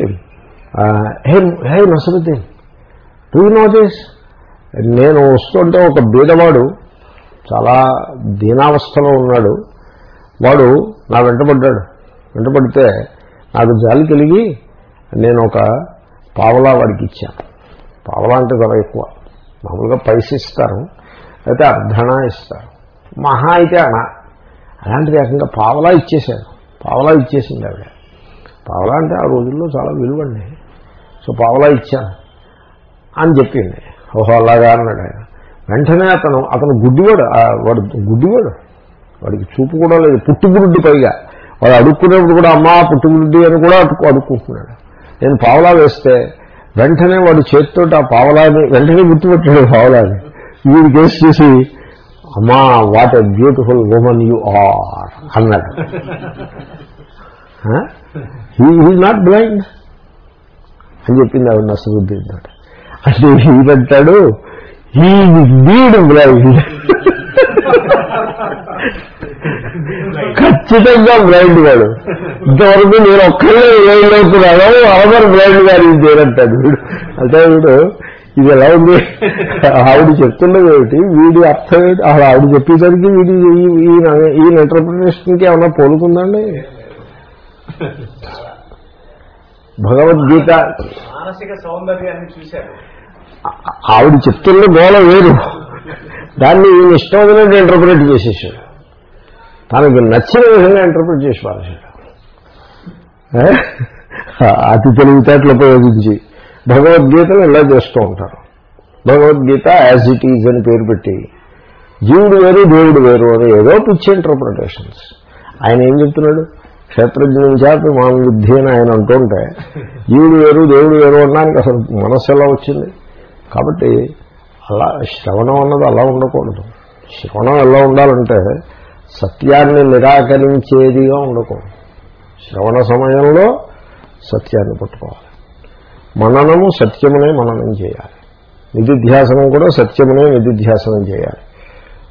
Speaker 1: hey hey Nasruddin do know నేను వస్తుంటే ఒక బీదవాడు చాలా దీనావస్థలో ఉన్నాడు. వాడు నా వెంటబడ్డాడు వెంటబడితే నాకు జాలి కలిగి నేను ఒక పావలా వాడికి ఇచ్చాను. పావలా అంటే చాలా ఎక్కువ. మామూలుగా పైస ఇస్తారు అయితే అర్ధనా ఇస్తారు. మహా అయితే అణ. అలాంటి రకంగా పావలా ఇచ్చేశాను పావలా ఇచ్చేసింది ఆవిడ. పావలా అంటే ఆ రోజుల్లో చాలా విలువండి. సో పావలా ఇచ్చాను. అని చెప్పింది. ఓహో అలాగా అన్నాడు ఆయన. వెంటనే అతను అతను గుడ్డివాడు వాడు గుడ్డివాడు. వాడికి చూపు కూడా లేదు పుట్టుగురుడ్డి పైగా. వాడు అడుక్కునేప్పుడు కూడా అమ్మా పుట్టుగుడ్డి అని కూడా అడుక్కు అడుక్కుంటున్నాడు. నేను పావలా వేస్తే వెంటనే వాడు చేతితో ఆ పావలాని వెంటనే గుర్తుపెట్టాడు పావలాని. వీడి కేసు చూసి అమ్మా what a beautiful women you are అన్నాడు. హీ నాట్ బ్లైండ్ అని చెప్పింది ఆవిడ నసరుద్దీన్ తోటి అంటే ఈడంటాడు ఈ వీడు బ్లైండ్. ఖచ్చితంగా బ్లైండ్ వాడు. ఇంతవరకు నేను ఒక్కడే బ్లైండ్ అవుతున్నాను అవర్ బ్లైండ్ గారు ఇది చేయనంటాడు వీడు. అంటే వీడు ఇది ఎలా ఉంది? ఆవిడ చెప్తున్నది ఏమిటి? వీడి అర్థం ఏమిటి అసలు ఆవిడ చెప్పేసరికి వీడి ఈ- ఈయన ఈయన ఇంటర్ప్రిటేషన్కి ఏమన్నా పోలుకుందండి భగవద్గీత.
Speaker 2: మానసిక సౌందర్యాన్ని చూశారు.
Speaker 1: ఆవిడ చెప్తున్న గోల వేరు. దాన్ని ఈయన ఇష్టం ఇంటర్ప్రిట్ చేసేసాడు. తనకి నచ్చిన విధంగా ఇంటర్ప్రిట్ చేసి పారేశాడు? అతి తెలివితేటలు ఉపయోగించి భగవద్గీతను ఇలా చేస్తూ ఉంటారు. భగవద్గీత యాజ్ ఇట్ ఈజ్ అని పేరు పెట్టి జీవుడు వేరు దేవుడు వేరు అని ఏదో పిచ్చి ఇంటర్ప్రిటేషన్స్ ఆయన ఏం చెప్తున్నాడు? క్షేత్రజ్ఞం చేపి మాన విద్ధి అని ఆయన అంటుంటే జీవుడు వేరు దేవుడు వేరు అనడానికి అసలు మనస్సు ఎలా వచ్చింది? కాబట్టి అలా శ్రవణం అన్నది అలా ఉండకూడదు. శ్రవణం ఎలా ఉండాలంటే సత్యాన్ని నిరాకరించేదిగా ఉండకూడదు. శ్రవణ సమయంలో సత్యాన్ని పట్టుకోవాలి. మననము సత్యమునే మననం చేయాలి. నిధిధ్యాసనం కూడా సత్యమునే నిధిధ్యాసనం చేయాలి.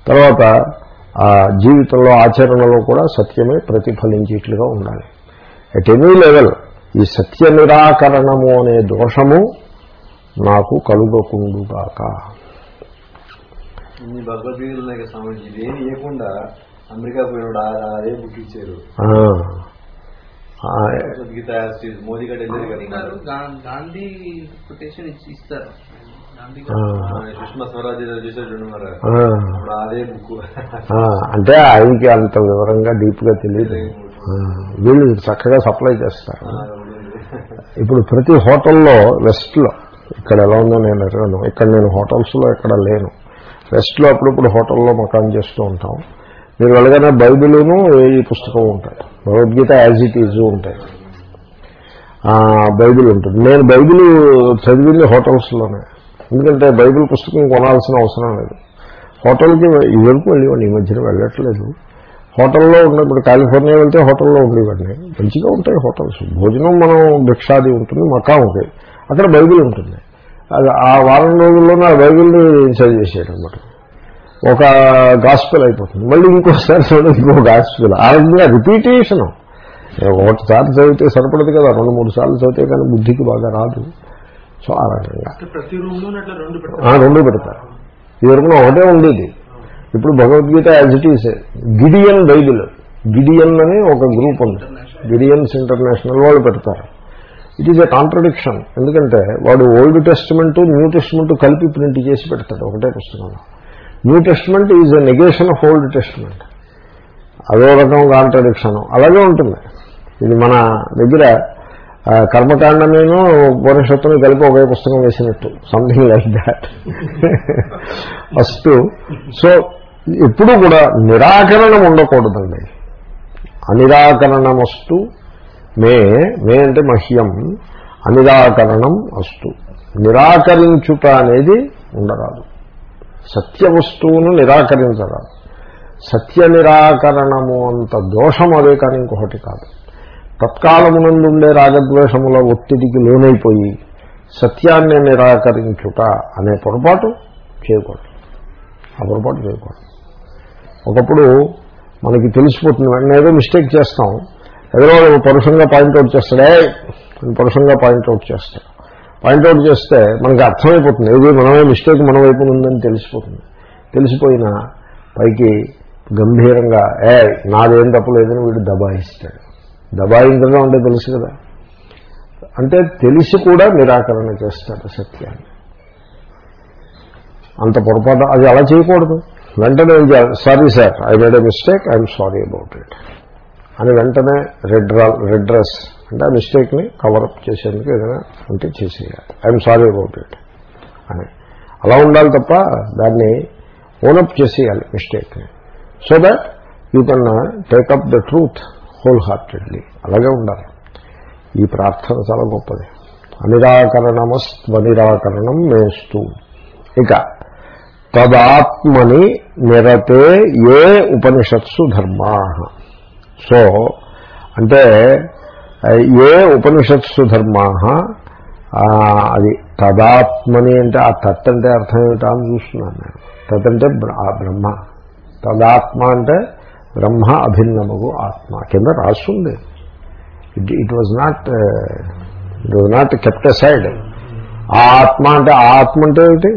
Speaker 1: తర్వాత జీవితంలో ఆచరణలో కూడా సత్యమే ప్రతిఫలించేట్లుగా ఉండాలి. అట్ ఎనీ లెవెల్ ఈ సత్య నిరాకరణము అనే దోషము నాకు కలుగకుండుగాక.
Speaker 3: ఇన్ని భగవద్గీతలు ఉన్నాయి కదా స్వామిజీ ఇదేమి ఇవ్వకుండా అమెరికా పోయినాడు ఆ- అదే బుక్ ఇచ్చారు.
Speaker 1: ఆ, ఆ,
Speaker 3: భగవద్గీత మోదీ
Speaker 4: గారు గాంధీ ఇస్తారు.
Speaker 1: అంటే ఆయనకి అంత వివరంగా డీప్గా తెలియదు ఆ, వీళ్ళు చక్కగా సప్లై చేస్తారు. ఇప్పుడు ప్రతి హోటల్లో వెస్ట్లో ఇక్కడ ఎలా ఉందో నేను ఎరగను ఇక్కడ నేను హోటల్స్లో ఎక్కడ లేను. వెస్ట్లో అప్పుడప్పుడు హోటల్లో మకాన్ చేస్తూ ఉంటాం. మీరు వెళ్ళగానే బైబిలును ఈ పుస్తకం ఉంటాయి. భగవద్గీత యాజ్ ఇట్ ఈజ్ ఉంటాయి. బైబిల్ ఉంటుంది. నేను బైబిల్ చదివింది హోటల్స్లోనే. ఎందుకంటే బైబిల్ పుస్తకం కొనాల్సిన అవసరం లేదు. హోటల్కి ఈ వరకు వెళ్ళేవాడిని ఈ మధ్యన వెళ్ళట్లేదు. హోటల్లో ఉన్నప్పుడు కాలిఫోర్నియా వెళ్తే హోటల్లో ఉండేవాడిని. మంచిగా ఉంటాయి హోటల్స్. భోజనం మనం భిక్షాది ఉంటుంది మకా ఉంటుంది. అక్కడ బైబిల్ ఉంటుంది. అది ఆ వారం రోజుల్లోనే ఆ బైబిల్ని చదివేసాడు అనమాట ఒక గాస్పెల్ అయిపోతుంది. మళ్ళీ ఇంకోసారి చదివి ఇంకో గాస్పెల్. ఆ విధంగా రిపీటేషను. ఒకటిసారి చదివితే సరిపడదు కదా రెండు మూడు సార్లు చదివితే కానీ బుద్ధికి బాగా రాదు. సో ఆ రకంగా.
Speaker 2: రెండు పెడతారు.
Speaker 1: ఆ, రెండు పెడతారు. ఈ ఒకటే ఉండేది. ఇప్పుడు Bhagavad Gita as it is Gideon Bible Gideon అని ఒక గ్రూప్ ఉంది. గిడియన్స్ ఇంటర్నేషనల్ వాళ్ళు పెడతారు. ఇట్ ఈజ్ ఎ కాంట్రడిక్షన్ ఎందుకంటే వాడు ఓల్డ్ టెస్ట్మెంట్ న్యూ టెస్ట్మెంట్ కలిపి ప్రింట్ చేసి పెడతాడు ఒకటే పుస్తకంలో. New testament is a negation of old testament అదో రకం కాంట్రడిక్షన్ అలాగే ఉంటుంది. ఇది మన దగ్గర ఆ, కర్మకాండమేను ఉపనిషత్తుని కలిపి ఒకే పుస్తకం వేసినట్టు. Something like that first so ఎప్పుడు కూడా నిరాకరణం ఉండకూడదండి. అనిరాకరణమస్తు. మే మే అంటే మహ్యం. అనిరాకరణం అస్తు. నిరాకరించుట అనేది ఉండరాదు. సత్య వస్తువును నిరాకరించరాదు. సత్య నిరాకరణము అంత దోషం అదే కానీ ఇంకొకటి కాదు. తత్కాలమునందుండే రాగద్వేషముల ఒత్తిడికి లోనైపోయి సత్యాన్ని నిరాకరించుట అనే పొరపాటు చేయకూడదు. ఆ పొరపాటు చేయకూడదు. ఒకప్పుడు మనకి తెలిసిపోతుంది వెంటనే ఏదో మిస్టేక్ చేస్తాం. ఏదో పరుషంగా పాయింట్అవుట్ చేస్తాడే పరుషంగా పాయింట్అవుట్ చేస్తాడు. పాయింట్అవుట్ చేస్తే మనకి అర్థమైపోతుంది ఏది మనమే మిస్టేక్ మన వైపు ఉందని తెలిసిపోతుంది. తెలిసిపోయినా పైకి గంభీరంగా ఏ నాదేం తప్పు లేదని వీడు దబాయిస్తాడు. దబాయించడం అంటే తెలుసు కదా. అంటే తెలిసి కూడా నిరాకరణ చేస్తాడు సత్యాన్ని. అంత పొరపాటు అది అలా చేయకూడదు. వెంటనే sorry sir I made a mistake I'm sorry about it అని వెంటనే రెడ్ రెడ్ డ్రెస్ అంటే ఆ మిస్టేక్ని కవరప్ చేసేందుకు ఏదైనా ఉంటే చేసేయాలి. ఐఎమ్ సారీ అబౌట్ ఇట్ అని. అలా ఉండాలి తప్ప దాన్ని ఓనప్ చేసేయాలి మిస్టేక్ని so that you can take up the truth wholeheartedly అలాగే ఉండాలి. ఈ ప్రార్థన చాలా గొప్పది. అనిరాకరణమస్వనిరాకరణం మేస్తూ. ఇక తదాత్మని నిరతే ఏ ఉపనిషత్సు ధర్మా. సో అంటే ఏ ఉపనిషత్సు ధర్మా అది తదాత్మని అంటే ఆ తత్ అంటే అర్థం ఏమిటా అని చూస్తున్నాను నేను. తత్ అంటే ఆ బ్రహ్మ. తదాత్మ అంటే బ్రహ్మ అభిన్నముగు ఆత్మ. కింద రాస్తుంది it it was not it was not kept side ఆ ఆత్మ అంటే ఆ ఆత్మ అంటే ఏమిటి?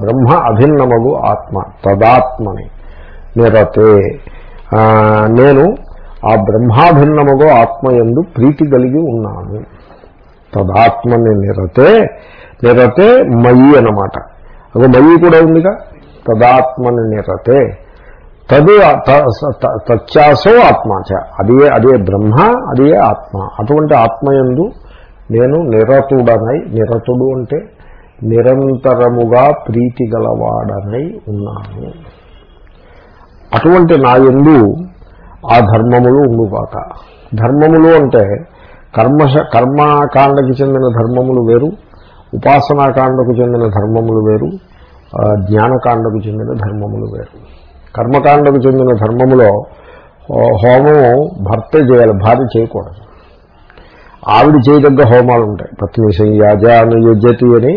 Speaker 1: బ్రహ్మ అభిన్నమగు ఆత్మ తదాత్మని. నిరతే నేను ఆ బ్రహ్మాభిన్నమగు ఆత్మ ఎందు ప్రీతి కలిగి ఉన్నాను. తదాత్మని నిరతే నిరతే మయి అన్నమాట. అదో మయి కూడా ఉందిగా? తదాత్మని నిరతే. తదు త- త- తచ్చాసో ఆత్మాచ అదే అదే బ్రహ్మ అదే ఆత్మ. అటువంటి ఆత్మయందు నేను నిరతుడనై నిరతుడు అంటే నిరంతరముగా ప్రీతి గలవాడనై ఉన్నాను. అటువంటి నా యందు ఆ ధర్మములు ఉండుగాక. ధర్మములు అంటే కర్మ కర్మకాండకి చెందిన ధర్మములు వేరు ఉపాసనాకాండకు చెందిన ధర్మములు వేరు జ్ఞానకాండకు చెందిన ధర్మములు వేరు. కర్మకాండకు చెందిన ధర్మములో హోమం భర్త చేయాలి భార్య చేయకూడదు. ఆవిడ చేయదగ్గ హోమాలు ఉంటాయి. పత్ని సంయాజ అనుయజ్యతి అని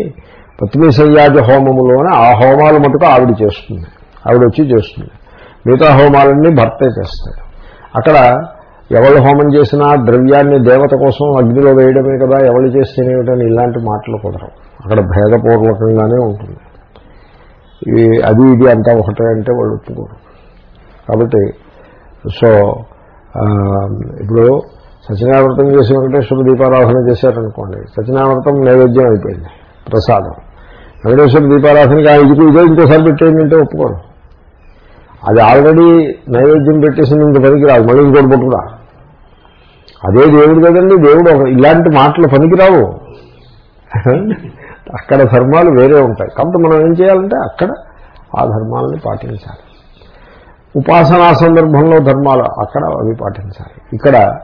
Speaker 1: పత్ని సంయాజ హోమములోనే ఆ హోమాలు మటుకు ఆవిడ చేస్తుంది. ఆవిడ వచ్చి చేస్తుంది. మిగతా హోమాలన్నీ భర్తే చేస్తాడు అక్కడ ఎవరు హోమం చేసినా ద్రవ్యాన్ని దేవత కోసం అగ్నిలో వేయడమే కదా ఎవరు చేస్తేనేమిటని ఇలాంటి మాటలు కుదరవు. అక్కడ భేదపూర్వకంగానే ఉంటుంది. అది ఇది అంతా ఒకటే అంటే వాళ్ళు ఒప్పుకోరు. కాబట్టి సో ఇప్పుడు సత్యనారాయణ వ్రతం చేసి వెంకటేశ్వర దీపారాధన చేశారనుకోండి సత్యనారాయణ నైవేద్యం అయిపోయింది ప్రసాదం. వెంకటేశ్వర దీపారాధనకి ఆ ఇది ఇదే ఇంకోసారి పెట్టేయండి అంటే ఒప్పుకోరు. అది ఆల్రెడీ నైవేద్యం పెట్టేసి ఇంక పనికిరాదు మళ్ళీ ఇంకోటి పట్టుకురా. అదే దేవుడు కదండి దేవుడు ఒక ఇలాంటి మాటలు పనికిరావు. అక్కడ ధర్మాలు వేరే ఉంటాయి. కాబట్టి మనం ఏం చేయాలంటే అక్కడ ఆ ధర్మాలని పాటించాలి. ఉపాసనా సందర్భంలో ధర్మాలు అక్కడ అవి పాటించాలి. ఇక్కడ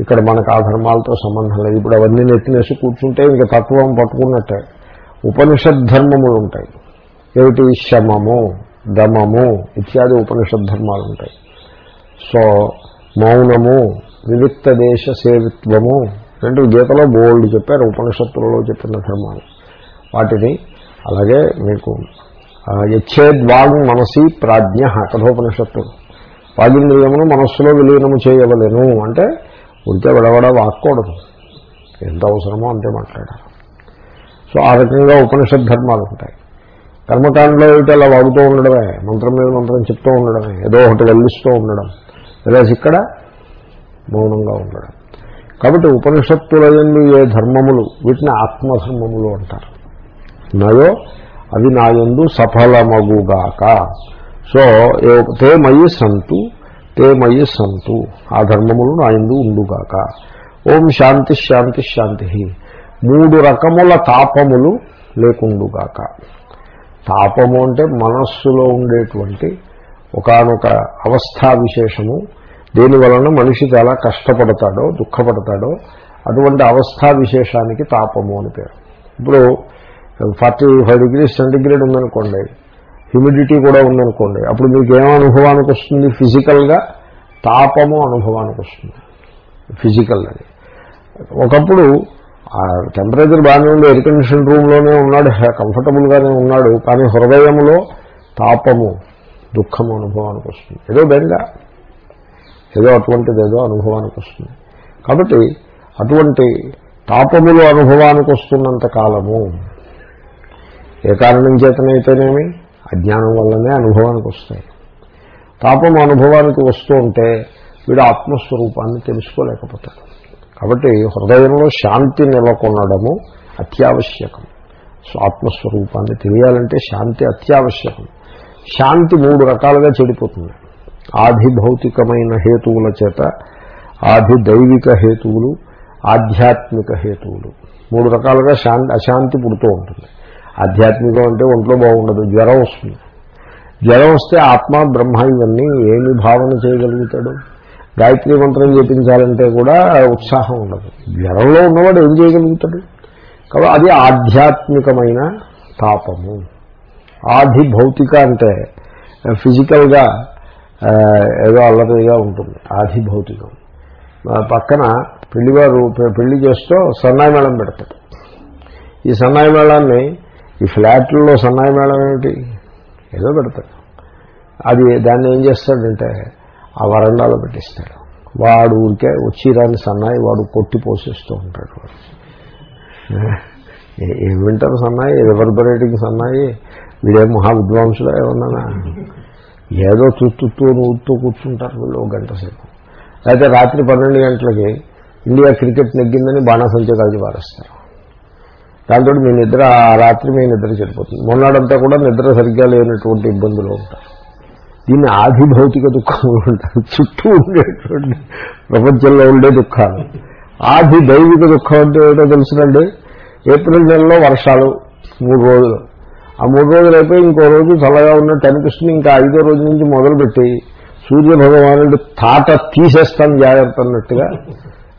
Speaker 1: ఇక్కడ మనకు ఆ ధర్మాలతో సంబంధం లేదు. ఇప్పుడు అవన్నీ నెత్తినేసి కూర్చుంటే ఇంకా తత్వం పట్టుకున్నట్టే. ఉపనిషద్ ధర్మములు ఉంటాయి. ఏమిటి? శమము దమము ఇత్యాది ఉపనిషద్ ధర్మాలు ఉంటాయి. సో మౌనము వివిక్త దేశ సేవిత్వము రెండు గీతలో బోల్డ్ చెప్పారు ఉపనిషత్తులలో చెప్పిన ధర్మాలు. వాటిని. అలాగే మీకు ఆ, యచ్చేద్వాగ్ మనసి ప్రాజ్ఞ కథోపనిషత్తు. వాగింద్రియమును మనస్సులో విలీనము చేయవలేను అంటే ఉడితే విడవడ వాక్కూడదు. ఎంత అవసరమో అంతే మాట్లాడాలి. సో ఆ రకంగా ఉపనిషత్ ధర్మాలు ఉంటాయి. కర్మకాండలో ఏమిటి అలా వాగుతూ ఉండడమే? మంత్రం మీద మంత్రం చెప్తూ ఉండడమే. ఏదో ఒకటి వెల్లిస్తూ ఉండడం. లేదా ఇక్కడ మౌనంగా ఉండడం. కాబట్టి ఉపనిషత్తుల ఏ ధర్మములు వీటిని ఆత్మధర్మములు అంటారు. ఉన్నాయో అవి నాయందు సఫలమగుగాక. సో తే మయి సంతు తే మయి సంతు ఆ ధర్మములు నాయందు ఉండుగాక. ఓం శాంతి శాంతి శాంతి మూడు రకముల తాపములు లేకుండుగాక. తాపము అంటే మనస్సులో ఉండేటువంటి ఒకానొక అవస్థా విశేషము. దేని వలన మనిషి చాలా కష్టపడతాడో దుఃఖపడతాడో అటువంటి అవస్థా విశేషానికి తాపము అని పేరు. ఇప్పుడు ఫార్టీ ఫైవ్ డిగ్రీస్ సెంటిగ్రేడ్ ఉందనుకోండి హ్యూమిడిటీ కూడా ఉందనుకోండి అప్పుడు మీకు ఏం అనుభవానికి వస్తుంది? ఫిజికల్గా తాపము అనుభవానికి వస్తుంది. ఫిజికల్ అది. ఒకప్పుడు ఆ టెంపరేచర్ బాగానే ఉంది ఎయిర్ కండిషన్ రూమ్లోనే ఉన్నాడు కంఫర్టబుల్గానే ఉన్నాడు కానీ హృదయంలో తాపము దుఃఖము అనుభవానికి వస్తుంది. ఏదో బెంగ ఏదో అటువంటిది ఏదో అనుభవానికి వస్తుంది. కాబట్టి అటువంటి తాపములు అనుభవానికి వస్తున్నంత కాలము ఏ కారణం చేతనైతేనేమి? అజ్ఞానం వల్లనే అనుభవానికి వస్తాయి. తాపం అనుభవానికి వస్తూ ఉంటే వీడు ఆత్మస్వరూపాన్ని తెలుసుకోలేకపోతాడు. కాబట్టి హృదయంలో శాంతి నెలకొనడము అత్యావశ్యకం. ఆత్మస్వరూపాన్ని తెలియాలంటే శాంతి అత్యావశ్యకం. శాంతి మూడు రకాలుగా చెడిపోతుంది. ఆది భౌతికమైన హేతువుల చేత ఆది దైవిక హేతువులు ఆధ్యాత్మిక హేతువులు. మూడు రకాలుగా శాంతి అశాంతి పుడుతూ ఉంటుంది. ఆధ్యాత్మికం అంటే ఒంట్లో బాగుండదు జ్వరం వస్తుంది. జ్వరం వస్తే ఆత్మ బ్రహ్మ ఇవన్నీ ఏమి భావన చేయగలుగుతాడు? గాయత్రి మంత్రం చేపించాలంటే కూడా ఉత్సాహం ఉండదు. జ్వరంలో ఉన్నవాడు ఏం చేయగలుగుతాడు? కాబట్టి అది ఆధ్యాత్మికమైన తాపము. ఆది భౌతిక అంటే ఫిజికల్గా ఏదో అల్లరిగా ఉంటుంది. ఆది భౌతికం. పక్కన పెళ్ళివారు పెళ్ళి చేస్తూ సన్నాయి మేళం పెడతాడు ఈ సన్నాయి మేళాన్ని ఈ ఫ్లాట్లలో సన్నాయి మేళం ఏమిటి? ఏదో పెడతాడు. అది దాన్ని ఏం చేస్తాడంటే ఆ వరండాలో పెట్టిస్తాడు. వాడు ఊరికే వచ్చి రాని సన్నాయి వాడు కొట్టి పోషిస్తూ ఉంటాడు. ఏ- ఏం వింటారు సన్నాయి రివర్బరేటింగ్ సన్నాయి వీడే మహా విద్వాంసులు ఏమన్నా ఏదో చుట్టూ ఊరుతూ కూర్చుంటారు వీళ్ళు ఒక గంట సేపు. అయితే రాత్రి పన్నెండు గంటలకి ఇండియా క్రికెట్ నెగ్గిందని బాణాసంచ కలిసి పారేస్తారు. దాంతో మీ నిద్ర ఆ రాత్రి మీ నిద్ర చెడిపోతుంది. మొన్నడంతా కూడా నిద్ర సరిగ్గా లేనటువంటి ఇబ్బందులు ఉంటారు దీన్ని ఆది భౌతిక దుఃఖములు ఉంటారు చుట్టూ ఉండేటువంటి ప్రపంచంలో ఉండే దుఃఖాలు. ఆది దైవిక దుఃఖం అంటే ఏదో తెలుసునండి? ఏప్రిల్ నెలలో వర్షాలు మూడు రోజులు. ఆ మూడు రోజులు అయిపోయి ఇంకో రోజు చల్లగా ఉన్నట్టు అనిపిస్తుంది ఇంకా ఐదో రోజు నుంచి మొదలుపెట్టి సూర్య భగవానుడు తాట తీసేస్తాను జాగ్రత్త అన్నట్టుగా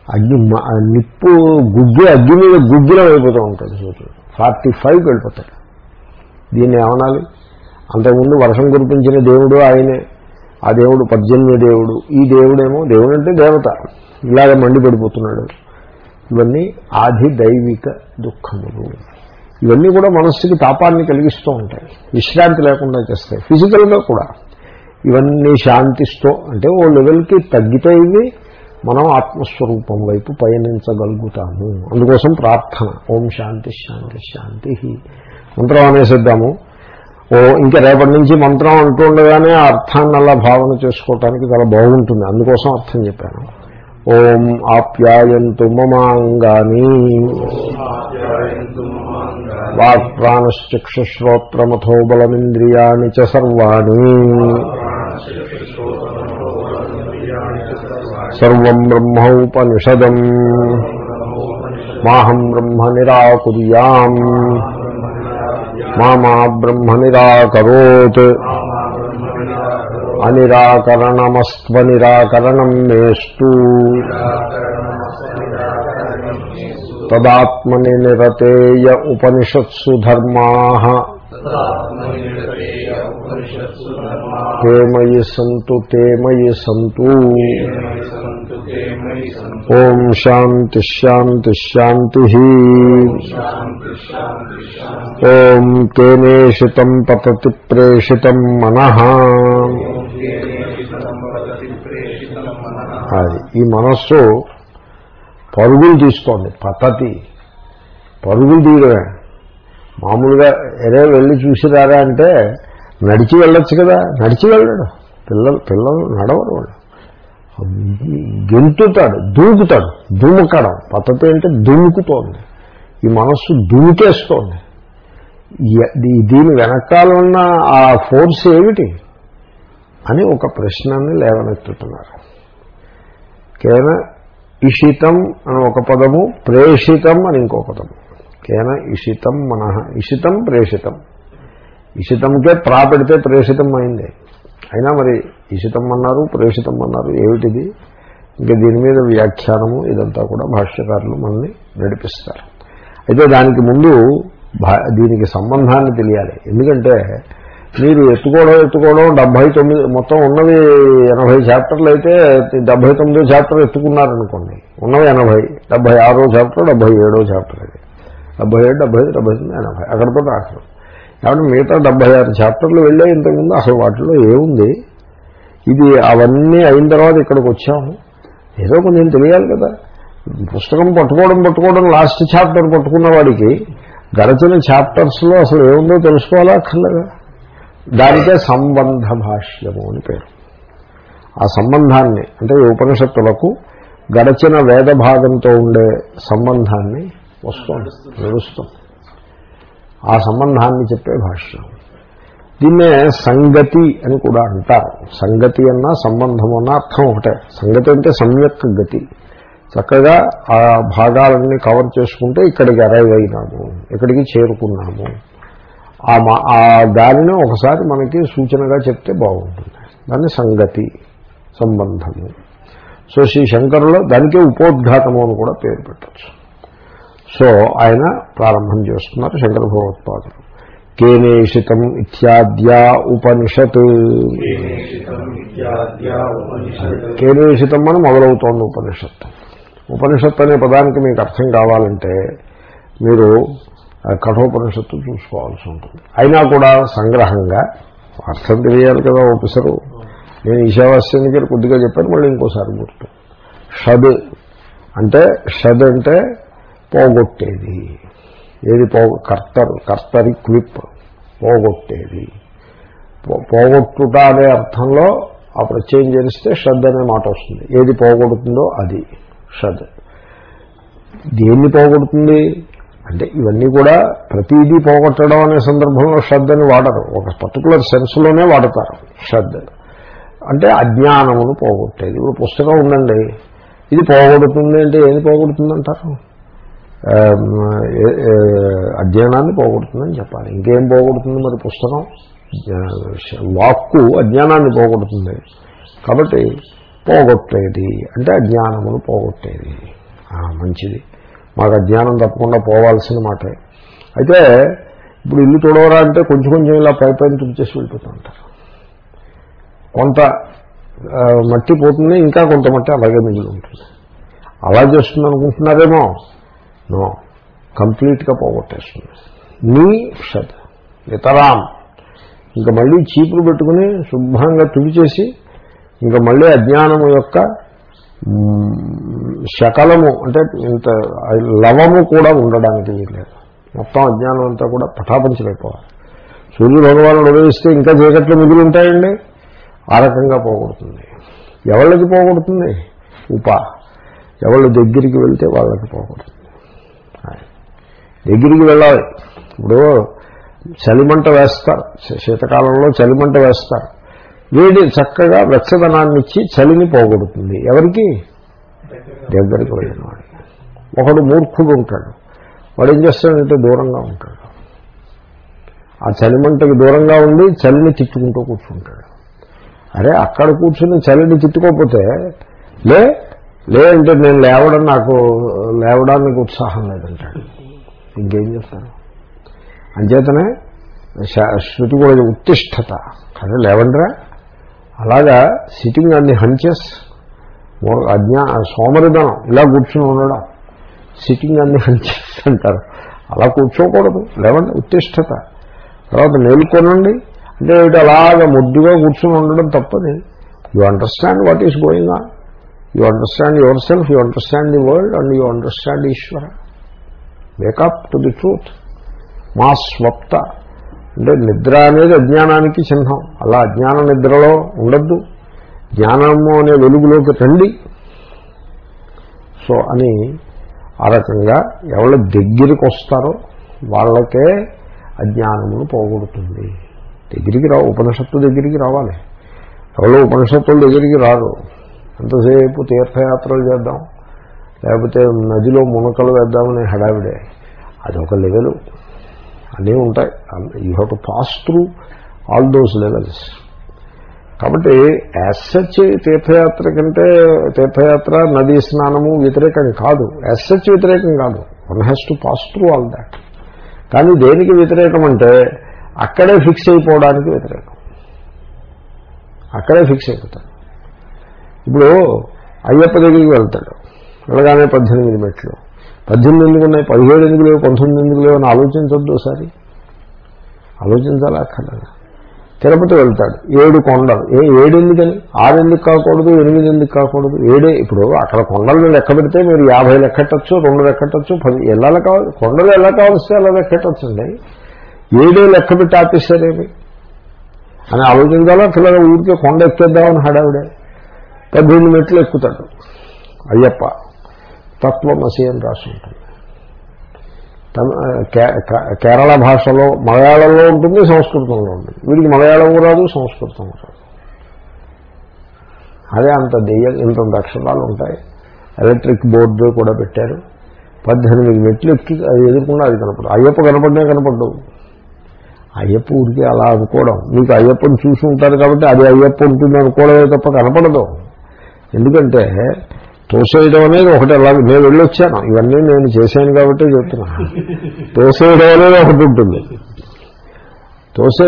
Speaker 1: అగ్ని మ- నిప్పు గుగ్గి అగ్గి మీద గుగ్గిలం అయిపోతూ ఉంటాడు సూర్యుడు. ఫార్టీ ఫైవ్కి వెళ్ళిపోతాడు. దీన్ని ఏమనాలి? అంతకుముందు వర్షం కురిపించిన దేవుడు ఆయనే ఆ దేవుడు పర్జన్య దేవుడు. ఈ దేవుడేమో దేవుడు అంటే దేవత. ఇలాగ మండి పడిపోతున్నాడు ఇవన్నీ ఆది దైవిక దుఃఖములు. ఇవన్నీ కూడా మనస్సుకి తాపాన్ని కలిగిస్తూ ఉంటాయి. విశ్రాంతి లేకుండా చేస్తాయి. ఫిజికల్గా కూడా. ఇవన్నీ శాంతిస్తూ అంటే ఓ లెవెల్కి తగ్గితే ఇవి మనం ఆత్మస్వరూపం వైపు పయనించగలుగుతాము. అందుకోసం ప్రార్థన. ఓం శాంతి శాంతి శాంతి. మంత్రం అనేసిద్దాము. ఓ ఇంకా రేపటి నుంచి మంత్రం అంటూ ఉండగానే అర్థాన్ని అలా భావన చేసుకోవటానికి చాలా బాగుంటుంది. అందుకోసం అర్థం చెప్పాను. ఓం ఆప్యాయంతు మమాంగాని. వాక్ ప్రాణశ్చక్షుశ్రోత్రమథో బలమింద్రియాణి సర్వం బ్రహ్మోపనిషదం. మాహం బ్రహ్మ నిరాకుర్యాం మామా బ్రహ్మ నిరాకరోత్ అనిరాకరణమస్వ నిరాకరణం మేస్తు. తదాత్మని నిరతేయ ఉపనిషత్సు ధర్మా. తే మయి సంతు తే మయి సంతు ఓం శాంతి శాంతి శాంతి. ఓం తేనేషితం పతతి ప్రేషితం మనః. అది ఈ మనస్సు పరుగులు తీసుకోండి పద్ధతి పరుగులు తీయడమే. మామూలుగా ఎరే వెళ్ళి చూసిరారా అంటే నడిచి వెళ్ళొచ్చు కదా నడిచి వెళ్ళడు. పిల్లలు పిల్లలు నడవరు వాళ్ళు. గెంతుతాడు దూకుతాడు దుముకడం. పద్ధతి అంటే దుముకుతోంది. ఈ మనస్సు దుమికేస్తోంది. దీని వెనకాల ఉన్న ఆ ఫోర్స్ ఏమిటి? అని ఒక ప్రశ్నని లేవనెత్తుతున్నారు. కేన ఇషితం అని ఒక పదము ప్రేషితం అని ఇంకో పదము. కేన ఇషితం మన. ఇషితం ప్రేషితం. ఇషితంకే ప్రా పెడితే ప్రేషితం అయింది. అయినా మరి ఇషితం అన్నారు ప్రేషితం అన్నారు ఏమిటిది? ఇంకా దీని మీద వ్యాఖ్యానము ఇదంతా కూడా భాష్యకారులు మనల్ని నడిపిస్తారు. అయితే దానికి ముందు భా- దీనికి సంబంధాన్ని తెలియాలి. ఎందుకంటే మీరు ఎత్తుకోవడం ఎత్తుకోవడం డెబ్బై తొమ్మిది మొత్తం ఉన్నవి ఎనభై చాప్టర్లు అయితే డెబ్బై తొమ్మిదో చాప్టర్ ఎత్తుకున్నారనుకోండి. ఉన్నవి ఎనభై డెబ్బై ఆరో చాప్టర్ డెబ్బై ఏడో చాప్టర్ అయితే డెబ్బై ఏడు డెబ్బై ఐదు డెబ్బై తొమ్మిది ఎనభై. అక్కడితో ఆఖరు కాబట్టి మిగతా డెబ్బై ఆరు చాప్టర్లు వెళ్ళే ఇంతకుముందు అసలు వాటిలో ఏముంది? ఇది అవన్నీ అయిన తర్వాత ఇక్కడికి వచ్చాము. ఏదో కొంచెం తెలియాలి కదా. పుస్తకం పట్టుకోవడం పట్టుకోవడం లాస్ట్ చాప్టర్ పట్టుకున్న వాడికి గడచిన చాప్టర్స్లో అసలు ఏముందో తెలుసుకోవాలా అక్కర్లేదా? దానికే సంబంధ భాష్యము అని పేరు. ఆ సంబంధాన్ని అంటే ఉపనిషత్తులకు గడచిన వేద భాగంతో ఉండే సంబంధాన్ని వస్తుంది నడుస్తుంది ఆ సంబంధాన్ని చెప్పే భాష్యం. దీన్నే సంగతి అని కూడా అంటారు. సంగతి అన్నా సంబంధం అన్నా అర్థం ఒకటే. సంగతి అంటే సమ్యక్ గతి. చక్కగా ఆ భాగాలన్నీ కవర్ చేసుకుంటే ఇక్కడికి అరైవ్ అయినాము ఇక్కడికి చేరుకున్నాము. ఆ మా- ఆ దానిని ఒకసారి మనకి సూచనగా చెప్తే బాగుంటుంది. దాన్ని సంగతి సంబంధము. సో శ్రీ శంకరులో దానికే ఉపోద్ఘాతము అని కూడా పేరు పెట్టచ్చు. సో ఆయన ప్రారంభం చేస్తున్నారు శంకర భగవత్పాదులు కేనేషితం ఇత్యాద్యా ఉపనిషత్.
Speaker 2: కేనేషితం
Speaker 1: అని మొదలవుతోంది ఉపనిషత్తు. ఉపనిషత్ అనే పదానికి మీకు అర్థం కావాలంటే మీరు కఠోపనిషత్తు చూసుకోవాల్సి ఉంటుంది. అయినా కూడా సంగ్రహంగా అర్థం తెలియాలి కదా ఓపెసరు నేను ఈశావాస్యం దగ్గర కొద్దిగా చెప్పాను మళ్ళీ ఇంకోసారి గుర్తు. షద్ అంటే షద్ అంటే పోగొట్టేది. ఏది పోగొ కర్తరు కర్తరి క్విప్ పోగొట్టేది. పోగొట్టుట అనే అర్థంలో ఆ ప్రత్యయం చేరిస్తే షద్ అనే మాట వస్తుంది. ఏది పోగొడుతుందో అది షద్. దేన్ని పోగొడుతుంది? అంటే ఇవన్నీ కూడా ప్రతిదీ పోగొట్టడం అనే సందర్భంలో షద్ అని వాడరు. ఒక పర్టికులర్ సెన్స్లోనే వాడతారు షద్. అంటే అజ్ఞానమును పోగొట్టేది. ఇప్పుడు పుస్తకం ఉందండి. ఇది పోగొడుతుంది అంటే ఏది పోగొడుతుంది అంటారు అజ్ఞానాన్ని పోగొడుతుందని చెప్పాలి. ఇంకేం పోగొడుతుంది మరి పుస్తకం? వాక్కు అజ్ఞానాన్ని పోగొడుతుంది. కాబట్టి పోగొట్టేది అంటే అజ్ఞానమును పోగొట్టేది. మంచిది. మాకు అజ్ఞానం తప్పకుండా పోవాల్సిన మాటే. అయితే ఇప్పుడు ఇల్లు తొడవరా అంటే కొంచెం కొంచెం ఇలా పై పైన తుడిచేసి వెళ్ళిపోతూ ఉంటారు. కొంత మట్టి పోతుంది ఇంకా కొంత మట్టి అలాగే మిగిలి ఉంటుంది. అలా చేస్తుంది అనుకుంటున్నారేమో నో. కంప్లీట్గా పోగొట్టేస్తుంది. నీ షద్ ఇతరాం. ఇంకా మళ్ళీ చీపులు పెట్టుకుని శుభ్రంగా తుడిచేసి ఇంకా మళ్ళీ అజ్ఞానము యొక్క శకలము అంటే ఇంత లవము కూడా ఉండడానికి లేదు మొత్తం అజ్ఞానం అంతా కూడా పటాపంచలైపోవాలి. సూర్య భగవానుడు ఉదయిస్తే ఇంకా చీకట్లు మిగిలి ఉంటాయండి? ఆ రకంగా పోగొడుతుంది. ఎవళ్ళకి పోగొడుతుంది? ఉప. ఎవళ్ళ దగ్గరికి వెళ్తే వాళ్ళకి పోగొడుతుంది. దగ్గరికి వెళ్ళాలి. ఇప్పుడు చలిమంట వేస్తారు. శీతకాలంలో చలిమంట వేస్తారు. వేడి చక్కగా వెచ్చదనాన్ని ఇచ్చి చలిని పోగొడుతుంది. ఎవరికి? దగ్గరికి వెళ్ళిన వాడికి. ఒకడు మూర్ఖుడు ఉంటాడు. వాడు ఏం చేస్తాడంటే దూరంగా ఉంటాడు. ఆ చలిమంటకి దూరంగా ఉండి చలిని తిట్టుకుంటూ కూర్చుంటాడు. అరే అక్కడ కూర్చుని చలిని తిట్టుకోకపోతే లే లే అంటే నేను లేవడం నాకు లేవడానికి ఉత్సాహం లేదంటాడు. ఇంకేం చేస్తాను అంచేతనే శృతి కూడా ఉత్తిష్టత. అదే లేవండ్రా? అలాగా సిట్టింగ్ అన్ని హంచెస్ అజ్ఞా సోమరిధనం ఇలా కూర్చుని ఉండడం. సిట్టింగ్ అన్ని హంచెస్ అంటారు. అలా కూర్చోకూడదు. లేవండి ఉత్తిష్టత. తర్వాత మేల్కొనండి అంటే ఏమిటి? అలాగ ముద్దుగా కూర్చుని ఉండడం తప్పది. You understand what is going on you understand yourself you understand the world and you understand Ishwara wake up to the truth మా స్వప్త అంటే నిద్ర అనేది అజ్ఞానానికి చిహ్నం. అలా అజ్ఞాన నిద్రలో ఉండద్దు. జ్ఞానము అనే వెలుగులోకి రండి. సో అని ఆ రకంగా ఎవరి దగ్గరికి వస్తారో వాళ్ళకే అజ్ఞానమును పోగొడుతుంది. దగ్గరికి రా ఉపనిషత్తు దగ్గరికి రావాలి. ఎవరో ఉపనిషత్తుల దగ్గరికి రారు. ఎంతసేపు తీర్థయాత్రలు చేద్దాం? లేకపోతే నదిలో మునకలు వేద్దామనే హడావిడే. అదొక లెవెల్. అన్నీ ఉంటాయి. You have to pass through all those levels కాబట్టి యాజ్ తీర్థయాత్ర కంటే తీర్థయాత్ర నదీ స్నానము వ్యతిరేకం కాదు. యాజ్ వ్యతిరేకం కాదు. One has to pass through all that కానీ దేనికి వ్యతిరేకం అంటే అక్కడే ఫిక్స్ అయిపోవడానికి వ్యతిరేకం. అక్కడే ఫిక్స్ అయిపోతాడు. ఇప్పుడు అయ్యప్ప దగ్గరికి వెళ్తాడు. వెళ్ళగానే పద్దెనిమిది మెట్లు. పద్దెనిమిది ఎందుకు ఉన్నాయి? పదిహేడు ఎందుకు లేవు? పంతొమ్మిది ఎందుకు లేవు అని ఆలోచించొద్దు ఒకసారి. ఆలోచించాలి? అక్కడ తిరుపతి వెళ్తాడు. ఏడు కొండలు. ఏ ఏడు ఎందుకని? ఆరు ఎందుకు కాకూడదు? ఎనిమిది ఎందుకు కాకూడదు? ఏడే ఇప్పుడు అక్కడ కొండలు లెక్క పెడితే మీరు యాభై లెక్కట్టచ్చు రెండు లెక్కట్టచ్చు పది ఎలా కావాలి? కొండలు ఎలా కావాల్సి అలా లెక్కట్టచ్చండి. ఏడే లెక్క పెట్టి ఆపేశారేమి? అని ఆలోచించాలా? పిల్లలు ఊరికే కొండ ఎక్కేద్దామని హడావిడే. పద్దెనిమిది మెట్లు ఎక్కుతాడు. అయ్యప్ప. తత్వమసి అని రాసి ఉంటుంది. కే- కేరళ భాషలో మలయాళంలో ఉంటుంది సంస్కృతంలో ఉంటుంది. వీడికి మలయాళం రాదు సంస్కృతం రాదు. అదే అంత దెయ్య ఇంతంత అక్షరాలు ఉంటాయి. ఎలక్ట్రిక్ బోర్డు కూడా పెట్టారు. పద్దెనిమిది మెట్లు ఎక్కి అది ఎదుర్కొన్నా అది కనపడదు. అయ్యప్ప కనపడినా కనపడ్డు అయ్యప్ప ఊరికి అలా అనుకోవడం. మీకు అయ్యప్పని చూసి ఉంటారు కాబట్టి అది అయ్యప్ప ఉంటుంది అనుకోవడమే తప్ప కనపడదు. ఎందుకంటే తోసేయడం అనేది ఒకటి అలా నేను వెళ్ళొచ్చాను. ఇవన్నీ నేను చేశాను కాబట్టి చెప్తున్నా. తోసేయడం అనేది ఒకటి ఉంటుంది. తోసే